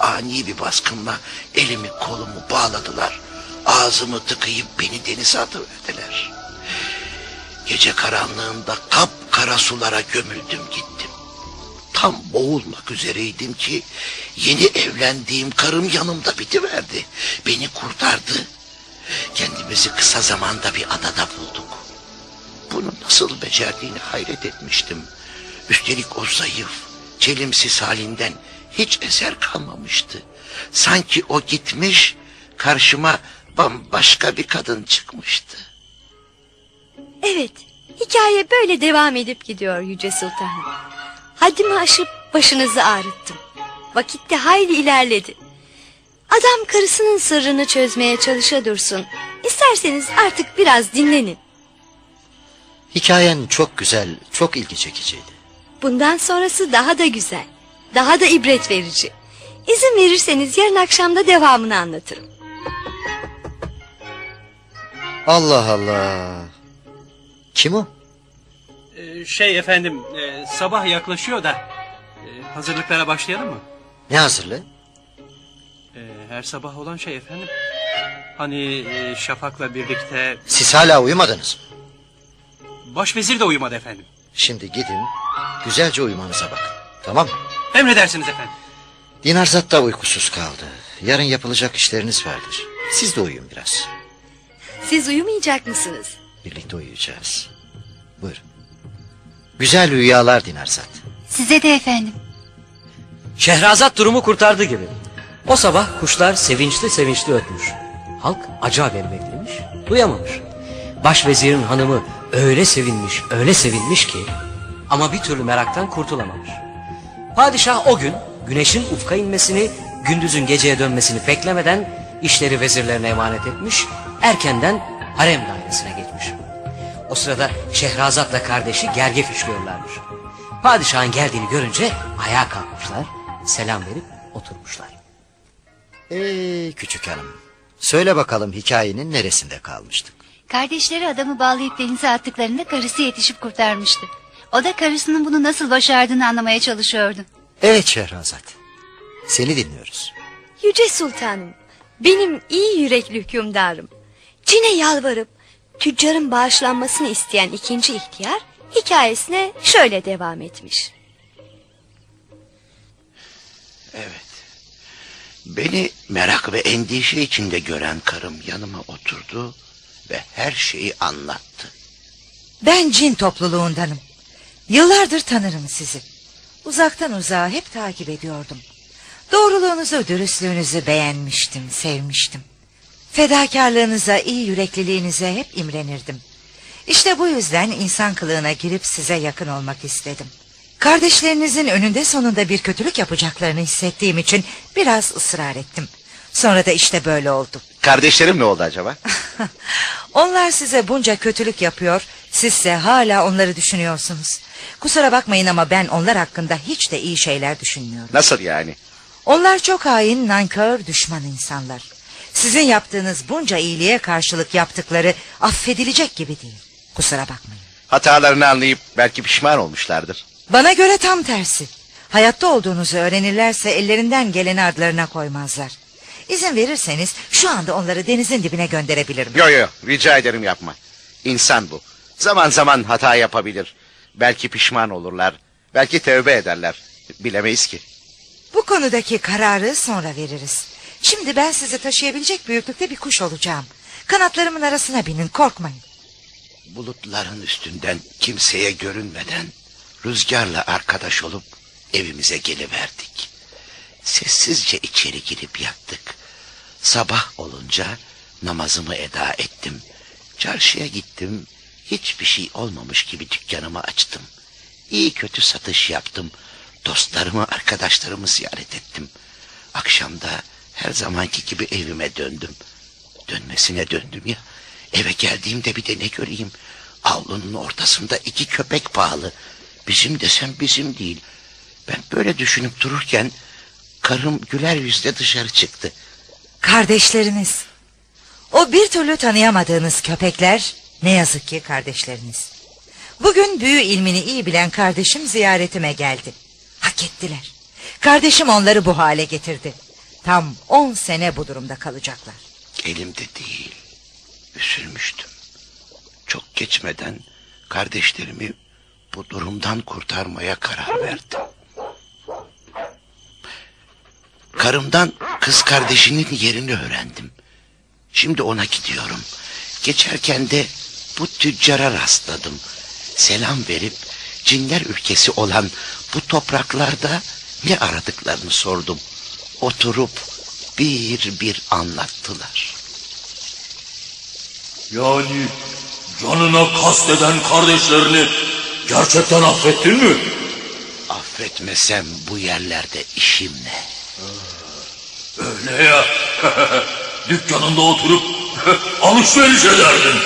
ani bir baskınla elimi kolumu bağladılar. Ağzımı tıkayıp beni denize atıverdiler. Gece karanlığında kapkara sulara gömüldüm gittim. Tam boğulmak üzereydim ki yeni evlendiğim karım yanımda bitiverdi. Beni kurtardı. Kendimizi kısa zamanda bir adada bulduk. Bunu nasıl becerdiğini hayret etmiştim. Üstelik o zayıf, çelimsiz halinden hiç eser kalmamıştı. Sanki o gitmiş, karşıma bambaşka bir kadın çıkmıştı. Evet, hikaye böyle devam edip gidiyor Yüce Sultanım. Haddimi aşıp başınızı ağrıttım. Vakit de hayli ilerledi. Adam karısının sırrını çözmeye çalışa dursun. İsterseniz artık biraz dinlenin. Hikayen çok güzel, çok ilgi çekiciydi. Bundan sonrası daha da güzel. Daha da ibret verici. İzin verirseniz yarın akşamda devamını anlatırım. Allah Allah. Kim o? Ee, şey efendim e, sabah yaklaşıyor da e, hazırlıklara başlayalım mı? Ne hazırlığı? E, her sabah olan şey efendim. Hani e, Şafak'la birlikte Siz hala uyumadınız mı? başvezir de uyumadı efendim. Şimdi gidin, güzelce uyumanıza bakın. Tamam mı? Emredersiniz efendim. Dinarzat da uykusuz kaldı. Yarın yapılacak işleriniz vardır. Siz de uyuyun biraz. Siz uyumayacak mısınız? Birlikte uyuyacağız. Buyurun. Güzel rüyalar Dinarzat. Size de efendim. Şehrazat durumu kurtardı gibi. O sabah kuşlar sevinçli sevinçli ötmüş. Halk acı haberi beklemiş, duyamamış. Başvezirin hanımı öyle sevinmiş, öyle sevinmiş ki ama bir türlü meraktan kurtulamamış. Padişah o gün güneşin ufka inmesini gündüzün geceye dönmesini beklemeden işleri vezirlerine emanet etmiş, erkenden harem dairesine geçmiş. O sırada Şehrazat'la kardeşi gergef işliyorlarmış. Padişahın geldiğini görünce ayağa kalkmışlar, selam verip oturmuşlar. Ey küçük hanım. Söyle bakalım hikayenin neresinde kalmıştık? Kardeşleri adamı bağlayıp denize attıklarında karısı yetişip kurtarmıştı. O da karısının bunu nasıl başardığını anlamaya çalışıyordu. Evet Şehrazat. Seni dinliyoruz. Yüce Sultanım, benim iyi yürekli hükümdarım. Cine yalvarıp tüccarın bağışlanmasını isteyen ikinci ihtiyar hikayesine şöyle devam etmiş. Evet. Beni merak ve endişe içinde gören karım yanıma oturdu ve her şeyi anlattı. Ben cin topluluğundanım. Yıllardır tanırım sizi. Uzaktan uzağa hep takip ediyordum. Doğruluğunuzu, dürüstlüğünüzü beğenmiştim, sevmiştim. Fedakarlığınıza, iyi yürekliliğinize hep imrenirdim. İşte bu yüzden insan kılığına girip size yakın olmak istedim. Kardeşlerinizin önünde sonunda bir kötülük yapacaklarını hissettiğim için biraz ısrar ettim. Sonra da işte böyle oldu. Kardeşlerim ne oldu acaba? Onlar size bunca kötülük yapıyor, sizse hala onları düşünüyorsunuz. Kusura bakmayın ama ben onlar hakkında hiç de iyi şeyler düşünmüyorum. Nasıl yani? Onlar çok hain, nankör, düşman insanlar. Sizin yaptığınız bunca iyiliğe karşılık yaptıkları affedilecek gibi değil. Kusura bakmayın. Hatalarını anlayıp belki pişman olmuşlardır. Bana göre tam tersi. Hayatta olduğunuzu öğrenirlerse ellerinden geleni adlarına koymazlar. İzin verirseniz şu anda onları denizin dibine gönderebilirim. Yo yo rica ederim yapma. İnsan bu. Zaman zaman hata yapabilir. Belki pişman olurlar. Belki tövbe ederler. Bilemeyiz ki. Bu konudaki kararı sonra veririz. Şimdi ben sizi taşıyabilecek büyüklükte bir kuş olacağım. Kanatlarımın arasına binin korkmayın. Bulutların üstünden kimseye görünmeden rüzgarla arkadaş olup evimize geliverdik. Sessizce içeri girip yattık. Sabah olunca namazımı eda ettim. Çarşıya gittim. Hiçbir şey olmamış gibi dükkanımı açtım. İyi kötü satış yaptım. Dostlarımı, arkadaşlarımı ziyaret ettim. Akşamda her zamanki gibi evime döndüm. Dönmesine döndüm ya. Eve geldiğimde bir de ne göreyim? Avlunun ortasında iki köpek bağlı. Bizim desem bizim değil. Ben böyle düşünüp dururken karım güler yüzle dışarı çıktı. Kardeşleriniz. O bir türlü tanıyamadığınız köpekler ne yazık ki kardeşleriniz. Bugün büyü ilmini iyi bilen kardeşim ziyaretime geldi. Hak ettiler. Kardeşim onları bu hale getirdi. Tam on sene bu durumda kalacaklar. Elimde değil. Üzülmüştüm. Çok geçmeden kardeşlerimi bu durumdan kurtarmaya karar verdim. Karımdan kız kardeşinin yerini öğrendim. Şimdi ona gidiyorum. Geçerken de bu tüccara rastladım. Selam verip cinler ülkesi olan bu topraklarda ne aradıklarını sordum. Oturup bir bir anlattılar. Yani canına kasteden kardeşlerini gerçekten affettin mi? Affetmesem bu yerlerde işim ne? Öyle ya. Dükkanında oturup alışveriş ederdin.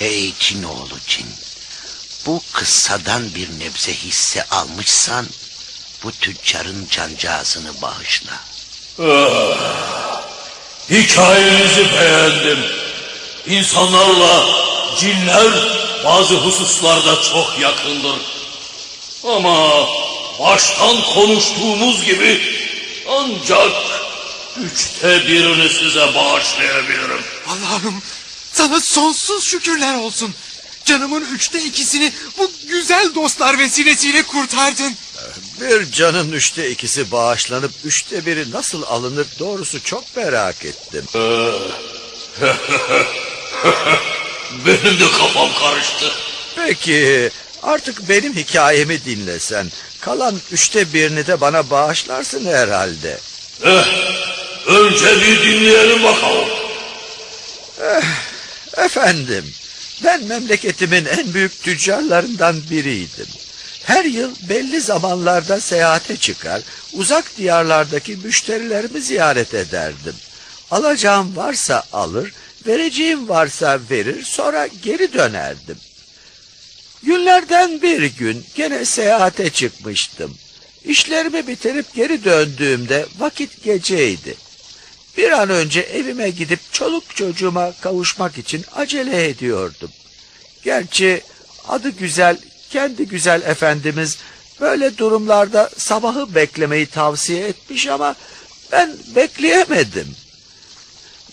Ey Cinoğlu Cin. Bu kıssadan bir nebze hisse almışsan bu tüccarın cancağızını bağışla. Ah, hikayenizi beğendim. İnsanlarla cinler bazı hususlarda çok yakındır. Ama baştan konuştuğumuz gibi ancak üçte birini size bağışlayabilirim. Allah'ım sana sonsuz şükürler olsun. Canımın üçte ikisini bu güzel dostlar vesilesiyle kurtardın. Bir canın üçte ikisi bağışlanıp üçte biri nasıl alınır doğrusu çok merak ettim. Benim de kafam karıştı. Peki artık benim hikayemi dinlesen kalan üçte birini de bana bağışlarsın herhalde. Eh, önce bir dinleyelim bakalım. Eh, efendim ben memleketimin en büyük tüccarlarından biriydim. Her yıl belli zamanlarda seyahate çıkar, uzak diyarlardaki müşterilerimi ziyaret ederdim. Alacağım varsa alır, vereceğim varsa verir, sonra geri dönerdim. Günlerden bir gün gene seyahate çıkmıştım. İşlerimi bitirip geri döndüğümde vakit geceydi. Bir an önce evime gidip çoluk çocuğuma kavuşmak için acele ediyordum. Gerçi adı güzel, kendi güzel efendimiz böyle durumlarda sabahı beklemeyi tavsiye etmiş ama ben bekleyemedim.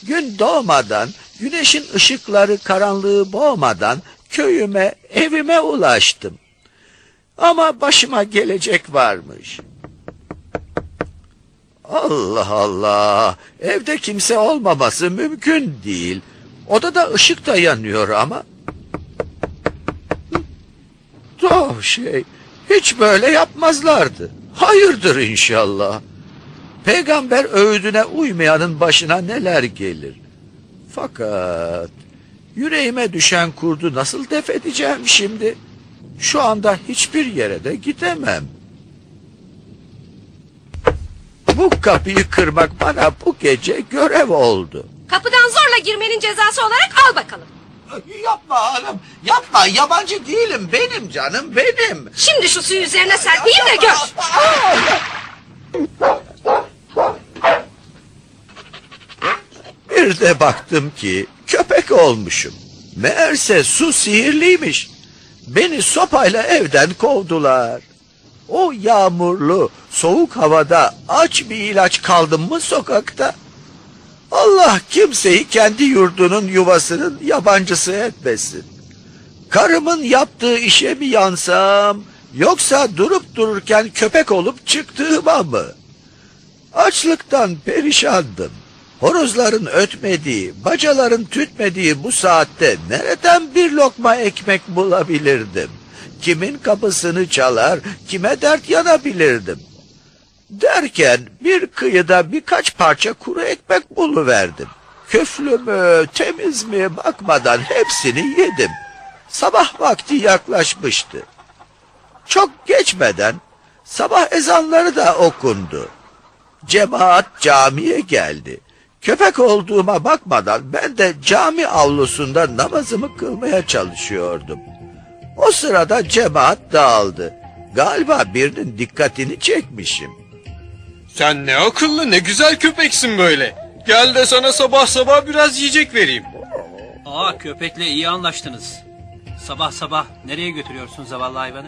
Gün doğmadan, güneşin ışıkları karanlığı boğmadan köyüme, evime ulaştım. Ama başıma gelecek varmış. Allah Allah, evde kimse olmaması mümkün değil. Odada ışık da yanıyor ama. Şey, hiç böyle yapmazlardı. Hayırdır inşallah. Peygamber öğüdüne uymayanın başına neler gelir. Fakat yüreğime düşen kurdu nasıl def edeceğim şimdi? Şu anda hiçbir yere de gidemem. Bu kapıyı kırmak bana bu gece görev oldu. Kapıdan zorla girmenin cezası olarak al bakalım. Yapma hanım, yapma. Yabancı değilim, benim canım, benim. Şimdi şu suyu üzerine serpeyim de gör. Bir de baktım ki köpek olmuşum. Meğerse su sihirliymiş. Beni sopayla evden kovdular. O yağmurlu, soğuk havada aç bir ilaç kaldım mı sokakta? Allah kimseyi kendi yurdunun yuvasının yabancısı etmesin. Karımın yaptığı işe mi yansam, yoksa durup dururken köpek olup çıktığıma mı? Açlıktan perişandım. Horozların ötmediği, bacaların tütmediği bu saatte nereden bir lokma ekmek bulabilirdim? Kimin kapısını çalar, kime dert yanabilirdim? Derken bir kıyıda birkaç parça kuru ekmek buluverdim. Küflü mü, temiz mi bakmadan hepsini yedim. Sabah vakti yaklaşmıştı. Çok geçmeden sabah ezanları da okundu. Cemaat camiye geldi. Köpek olduğuma bakmadan ben de cami avlusunda namazımı kılmaya çalışıyordum. O sırada cemaat dağıldı. Galiba birinin dikkatini çekmişim. Sen ne akıllı ne güzel köpeksin böyle. Gel de sana sabah sabah biraz yiyecek vereyim. Aa köpekle iyi anlaştınız. Sabah sabah nereye götürüyorsun zavallı hayvanı?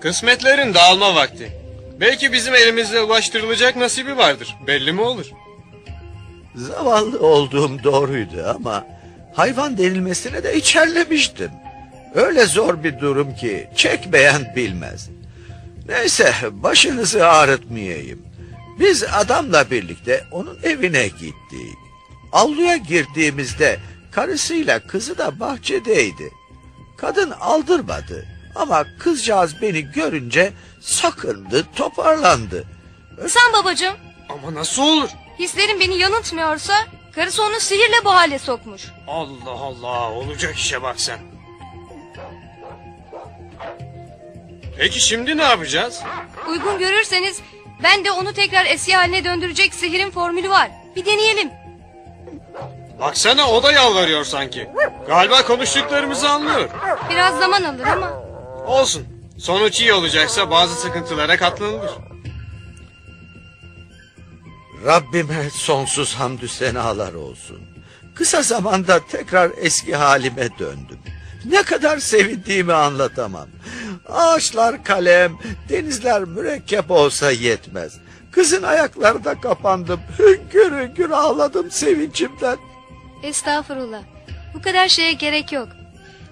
Kısmetlerin dağılma vakti. Belki bizim elimizde ulaştırılacak nasibi vardır. Belli mi olur? Zavallı olduğum doğruydu ama hayvan denilmesine de içerlemiştim. Öyle zor bir durum ki çekmeyen bilmez. Neyse başınızı ağrıtmayayım. Biz adamla birlikte onun evine gittik. Avluya girdiğimizde karısıyla kızı da bahçedeydi. Kadın aldırmadı ama kızcağız beni görünce sakındı, toparlandı. Sen babacığım, Ama nasıl olur? hislerim beni yanıltmıyorsa karısı onu sihirle bu hale sokmuş. Allah Allah olacak işe bak sen. Peki şimdi ne yapacağız? Uygun görürseniz ben de onu tekrar eski haline döndürecek sihirin formülü var. Bir deneyelim. Baksana o da yalvarıyor sanki. Galiba konuştuklarımızı anlıyor. Biraz zaman alır ama. Olsun. Sonuç iyi olacaksa bazı sıkıntılara katlanılır. Rabbime sonsuz hamdü senalar olsun. Kısa zamanda tekrar eski halime döndüm. Ne kadar sevindiğimi anlatamam. Ağaçlar kalem, denizler mürekkep olsa yetmez. Kızın ayaklarına kapandım. Hüngür hüngür ağladım sevincimden. Estağfurullah. Bu kadar şeye gerek yok.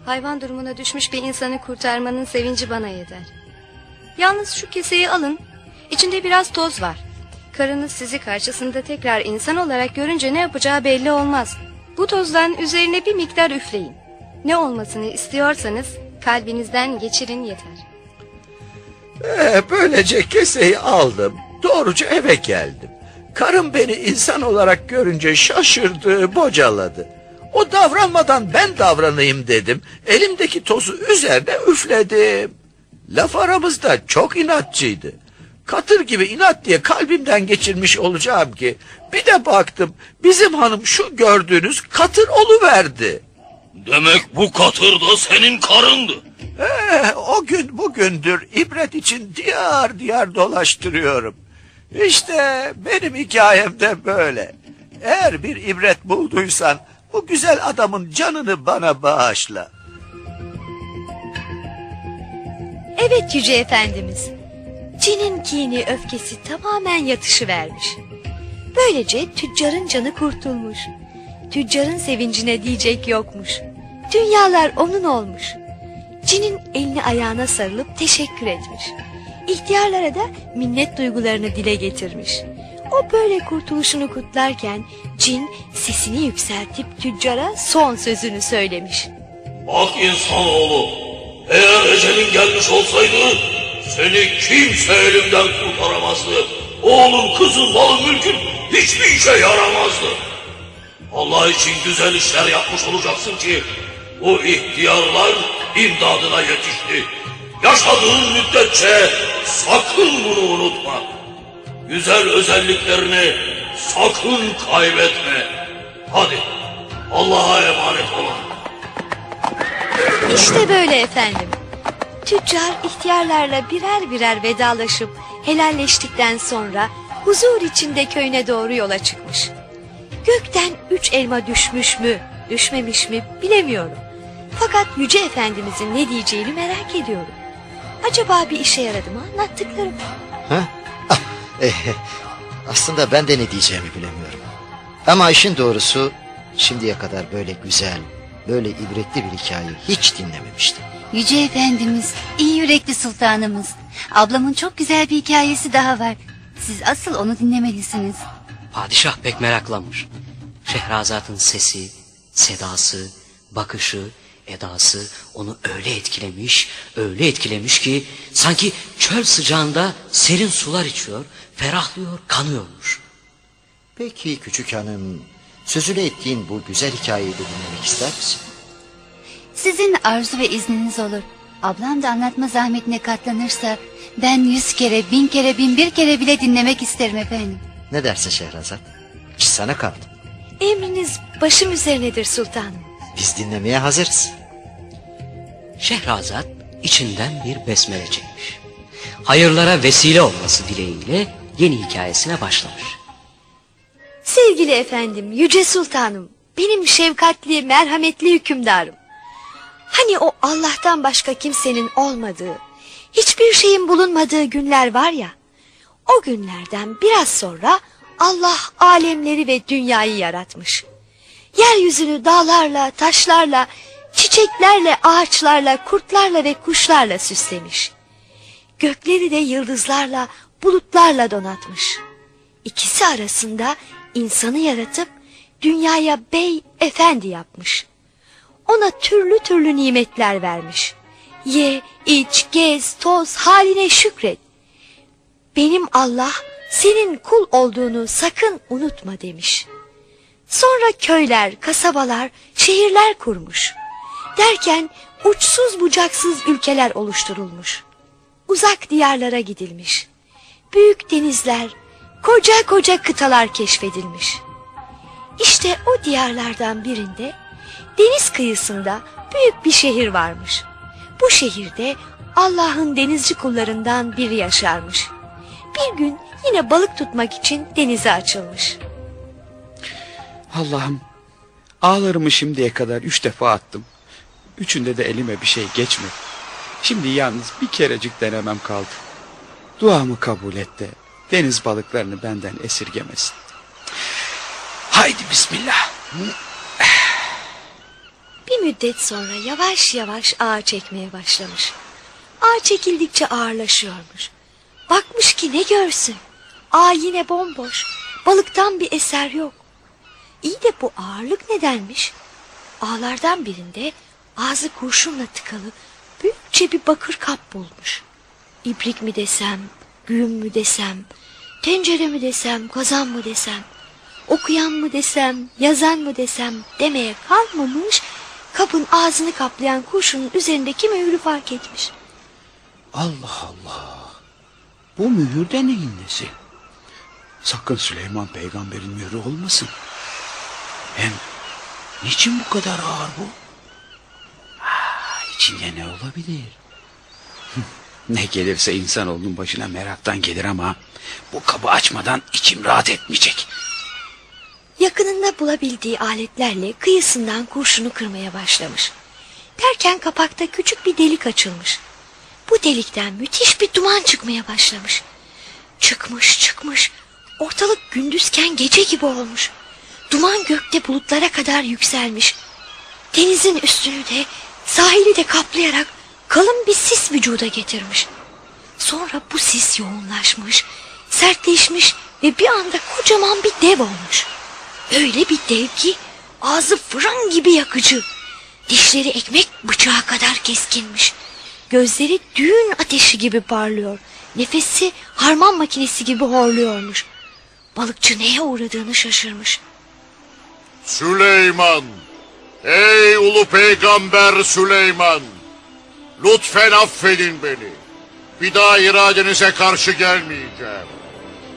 Hayvan durumuna düşmüş bir insanı kurtarmanın sevinci bana yeter. Yalnız şu keseyi alın. İçinde biraz toz var. Karınız sizi karşısında tekrar insan olarak görünce ne yapacağı belli olmaz. Bu tozdan üzerine bir miktar üfleyin. Ne olmasını istiyorsanız kalbinizden geçirin yeter. Ee, böylece keseyi aldım. Doğruca eve geldim. Karım beni insan olarak görünce şaşırdı, bocaladı. O davranmadan ben davranayım dedim. Elimdeki tozu üzerine üfledim. Laf aramızda çok inatçıydı. Katır gibi inat diye kalbimden geçirmiş olacağım ki. Bir de baktım bizim hanım şu gördüğünüz katır oluverdi. Demek bu katır da senin karındı. Eh, o gün bugündür ibret için diyar diyar dolaştırıyorum. İşte benim hikayem de böyle. Eğer bir ibret bulduysan bu güzel adamın canını bana bağışla. Evet Yüce Efendimiz. Cin'in kini öfkesi tamamen yatışı vermiş. Böylece tüccarın canı kurtulmuş. Tüccarın sevincine diyecek yokmuş. Dünyalar onun olmuş. Cin'in elini ayağına sarılıp teşekkür etmiş. İhtiyarlara da minnet duygularını dile getirmiş. O böyle kurtuluşunu kutlarken Cin sesini yükseltip tüccara son sözünü söylemiş. Bak insanoğlu, eğer ecelin gelmiş olsaydı seni kimse elimden kurtaramazdı. Oğlun, kızın, malın, mülkün hiçbir işe yaramazdı. Allah için güzel işler yapmış olacaksın ki bu ihtiyarlar imdadına yetişti. Yaşadığın müddetçe sakın bunu unutma. Güzel özelliklerini sakın kaybetme. Hadi Allah'a emanet olun. İşte böyle efendim. Tüccar ihtiyarlarla birer birer vedalaşıp helalleştikten sonra huzur içinde köyüne doğru yola çıkmış. Gökten üç elma düşmüş mü, düşmemiş mi bilemiyorum. Fakat Yüce Efendimizin ne diyeceğini merak ediyorum. Acaba bir işe yaradı mı anlattıklarım? Ha? Ah, eh, aslında ben de ne diyeceğimi bilemiyorum. Ama işin doğrusu şimdiye kadar böyle güzel, böyle ibretli bir hikaye hiç dinlememiştim. Yüce Efendimiz, iyi yürekli sultanımız. Ablamın çok güzel bir hikayesi daha var. Siz asıl onu dinlemelisiniz. Padişah pek meraklanmış. Şehrazat'ın sesi, sedası, bakışı, edası onu öyle etkilemiş, öyle etkilemiş ki sanki çöl sıcağında serin sular içiyor, ferahlıyor, kanıyormuş. Peki küçük hanım, sözünü ettiğin bu güzel hikayeyi de dinlemek ister misin? Sizin arzu ve izniniz olur. Ablam da anlatma zahmetine katlanırsa ben yüz kere, bin kere, bin bir kere bile dinlemek isterim efendim. Ne dersin Şehrazat? İş sana kaldı. Emriniz başım üzerinedir sultanım. Biz dinlemeye hazırız. Şehrazat içinden bir besmele çekmiş. Hayırlara vesile olması dileğiyle yeni hikayesine başlamış. Sevgili efendim, yüce sultanım, benim şefkatli, merhametli hükümdarım. Hani o Allah'tan başka kimsenin olmadığı, hiçbir şeyin bulunmadığı günler var ya, o günlerden biraz sonra Allah alemleri ve dünyayı yaratmış. Yeryüzünü dağlarla, taşlarla, çiçeklerle, ağaçlarla, kurtlarla ve kuşlarla süslemiş. Gökleri de yıldızlarla, bulutlarla donatmış. İkisi arasında insanı yaratıp dünyaya bey, efendi yapmış. Ona türlü türlü nimetler vermiş. Ye, iç, gez, toz, haline şükret. Benim Allah senin kul olduğunu sakın unutma demiş. Sonra köyler, kasabalar, şehirler kurmuş. Derken uçsuz bucaksız ülkeler oluşturulmuş. Uzak diyarlara gidilmiş. Büyük denizler, koca koca kıtalar keşfedilmiş. İşte o diyarlardan birinde deniz kıyısında büyük bir şehir varmış. Bu şehirde Allah'ın denizci kullarından biri yaşarmış. Bir gün yine balık tutmak için denize açılmış. Allah'ım ağlarımı şimdiye kadar üç defa attım. Üçünde de elime bir şey geçmedi. Şimdi yalnız bir kerecik denemem kaldı. Duamı kabul et de deniz balıklarını benden esirgemesin. Haydi bismillah. Bir müddet sonra yavaş yavaş ağa çekmeye başlamış. Ağ çekildikçe ağırlaşıyormuş. Bakmış ki ne görsün. Ağ yine bomboş. Balıktan bir eser yok. İyi de bu ağırlık nedenmiş? Ağlardan birinde ağzı kurşunla tıkalı büyükçe bir bakır kap bulmuş. İbrik mi desem, güğüm mü desem, tencere mi desem, kazan mı desem, okuyan mı desem, yazan mı desem demeye kalmamış, kapın ağzını kaplayan kurşunun üzerindeki mührü fark etmiş. Allah Allah. Bu mühür de neyin nesi? Sakın Süleyman peygamberin mührü olmasın. Hem niçin bu kadar ağır bu? Ha, içinde ne olabilir? ne gelirse insanoğlunun başına meraktan gelir ama bu kabı açmadan içim rahat etmeyecek. Yakınında bulabildiği aletlerle kıyısından kurşunu kırmaya başlamış. Derken kapakta küçük bir delik açılmış. Bu delikten müthiş bir duman çıkmaya başlamış. Çıkmış çıkmış. Ortalık gündüzken gece gibi olmuş. Duman gökte bulutlara kadar yükselmiş. Denizin üstünü de sahili de kaplayarak kalın bir sis vücuda getirmiş. Sonra bu sis yoğunlaşmış, sertleşmiş ve bir anda kocaman bir dev olmuş. Öyle bir dev ki ağzı fırın gibi yakıcı. Dişleri ekmek bıçağı kadar keskinmiş. Gözleri düğün ateşi gibi parlıyor. Nefesi harman makinesi gibi horluyormuş. Balıkçı neye uğradığını şaşırmış. Süleyman! Ey ulu peygamber Süleyman! Lütfen affedin beni. Bir daha iradenize karşı gelmeyeceğim.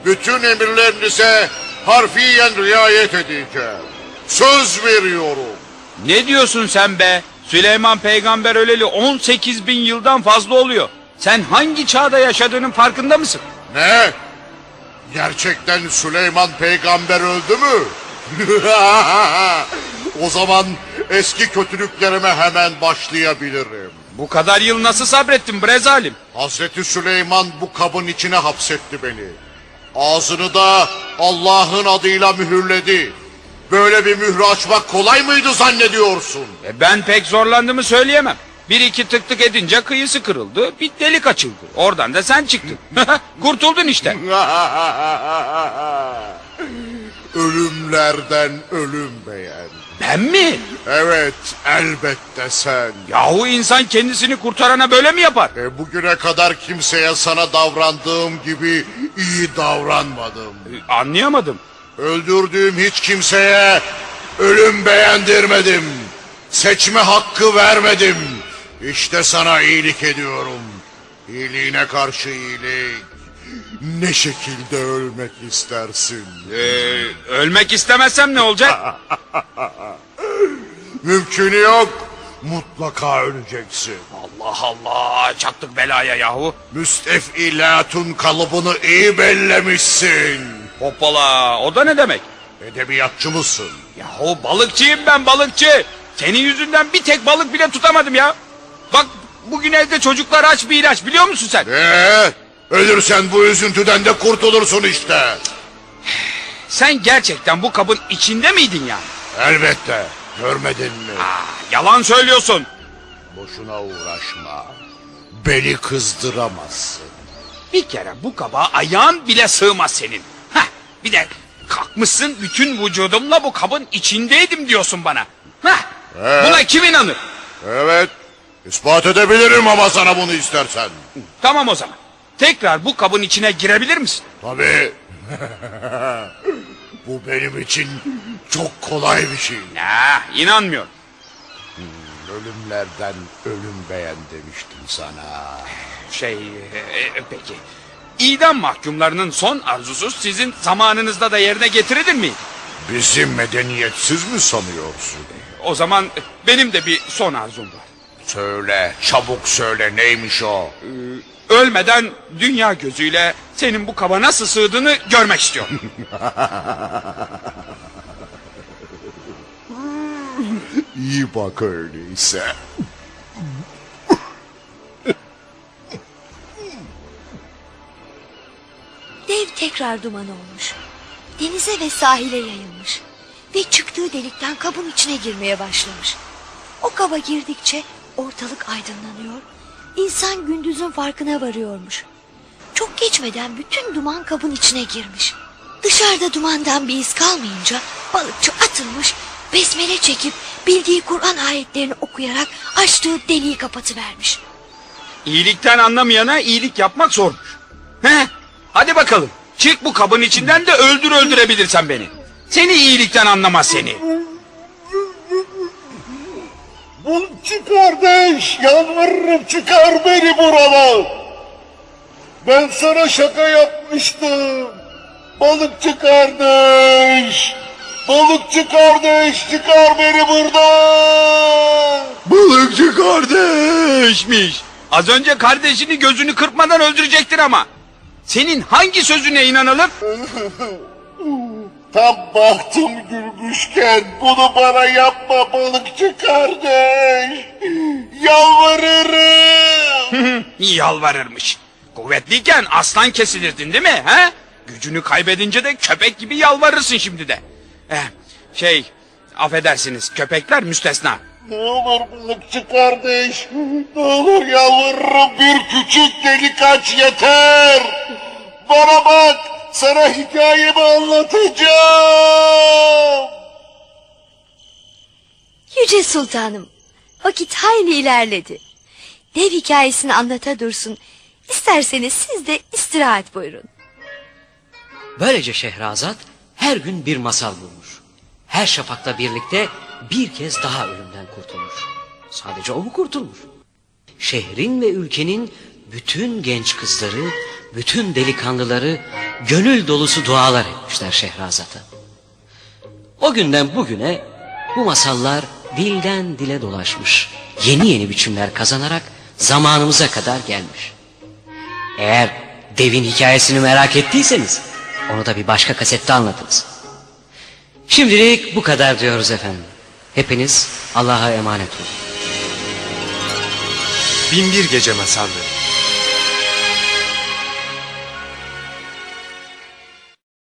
Bütün emirlerinize harfiyen riayet edeceğim. Söz veriyorum. Ne diyorsun sen be? Süleyman peygamber öleli 18 bin yıldan fazla oluyor. Sen hangi çağda yaşadığının farkında mısın? Ne? Gerçekten Süleyman peygamber öldü mü? o zaman eski kötülüklerime hemen başlayabilirim. Bu kadar yıl nasıl sabrettin bre zalim? Hazreti Süleyman bu kabın içine hapsetti beni. Ağzını da Allah'ın adıyla mühürledi. Böyle bir mührü açmak kolay mıydı zannediyorsun? E ben pek zorlandığımı söyleyemem. Bir iki tık tık edince kıyısı kırıldı. Bir delik açıldı. Oradan da sen çıktın. Kurtuldun işte. Ölümlerden ölüm beğen. Ben mi? Evet elbette sen. Yahu insan kendisini kurtarana böyle mi yapar? E, bugüne kadar kimseye sana davrandığım gibi iyi davranmadım. E, anlayamadım. Öldürdüğüm hiç kimseye ölüm beğendirmedim. Seçme hakkı vermedim. İşte sana iyilik ediyorum. İyiliğine karşı iyilik. Ne şekilde ölmek istersin? Ee, ölmek istemezsem ne olacak? Mümkünü yok. Mutlaka öleceksin. Allah Allah çattık belaya yahu. Müstefilatun kalıbını iyi bellemişsin. Hoppala o da ne demek? Edebiyatçı mısın? Yahu balıkçıyım ben balıkçı. Senin yüzünden bir tek balık bile tutamadım ya. Bak bugün evde çocuklar aç bir ilaç biliyor musun sen? Ee, ölürsen bu üzüntüden de kurtulursun işte. Sen gerçekten bu kabın içinde miydin ya? Elbette. Görmedin mi? Aa, yalan söylüyorsun. Boşuna uğraşma. Beni kızdıramazsın. Bir kere bu kaba ayağın bile sığmaz senin. Bir de kalkmışsın bütün vücudumla bu kabın içindeydim diyorsun bana. Heh, Ee? Buna kim inanır? Evet. ispat edebilirim ama sana bunu istersen. Tamam o zaman. Tekrar bu kabın içine girebilir misin? Tabii. bu benim için çok kolay bir şey. Ya inanmıyorum. Ölümlerden ölüm beğen demiştim sana. Şey e, e, peki. İdam mahkumlarının son arzusu sizin zamanınızda da yerine getirilir mi? Bizi medeniyetsiz mi sanıyorsun? O zaman benim de bir son arzum var. Söyle, çabuk söyle neymiş o? Ee, ölmeden dünya gözüyle senin bu kaba nasıl sığdığını görmek istiyorum. İyi bak öyleyse. Dev tekrar duman olmuş. Denize ve sahile yayılmış. Ve çıktığı delikten kabın içine girmeye başlamış. O kaba girdikçe ortalık aydınlanıyor. İnsan gündüzün farkına varıyormuş. Çok geçmeden bütün duman kabın içine girmiş. Dışarıda dumandan bir iz kalmayınca balıkçı atılmış, besmele çekip bildiği Kur'an ayetlerini okuyarak açtığı deliği kapatıvermiş. İyilikten anlamayana iyilik yapmak zormuş. He? Hadi bakalım. Çık bu kabın içinden de öldür öldürebilirsen beni. Seni iyilikten anlamaz seni. Bul kardeş, yalvarırım çıkar beni buradan. Ben sana şaka yapmıştım. Balıkçı kardeş. Balıkçı kardeş çıkar beni buradan. Balıkçı kardeşmiş. Az önce kardeşini gözünü kırpmadan öldürecektin ama. Senin hangi sözüne inanalım? Tam bahtım gülmüşken bunu bana yapma balıkçı kardeş. Yalvarırım. Yalvarırmış. Kuvvetliyken aslan kesilirdin değil mi? He? Gücünü kaybedince de köpek gibi yalvarırsın şimdi de. Eh, şey, affedersiniz köpekler müstesna. Ne olur balıkçı kardeş. Ne olur yalvarırım bir küçük delik aç yeter. Bana bak sana hikayemi anlatacağım. Yüce Sultanım, vakit hayli ilerledi. Dev hikayesini anlata dursun. İsterseniz siz de istirahat buyurun. Böylece Şehrazat her gün bir masal bulmuş. Her şafakla birlikte bir kez daha ölümden. Sadece o mu kurtulmuş? Şehrin ve ülkenin bütün genç kızları, bütün delikanlıları gönül dolusu dualar etmişler Şehrazat'a. O günden bugüne bu masallar dilden dile dolaşmış. Yeni yeni biçimler kazanarak zamanımıza kadar gelmiş. Eğer devin hikayesini merak ettiyseniz onu da bir başka kasette anlatırız. Şimdilik bu kadar diyoruz efendim. Hepiniz Allah'a emanet olun. Binbir Gece Masalları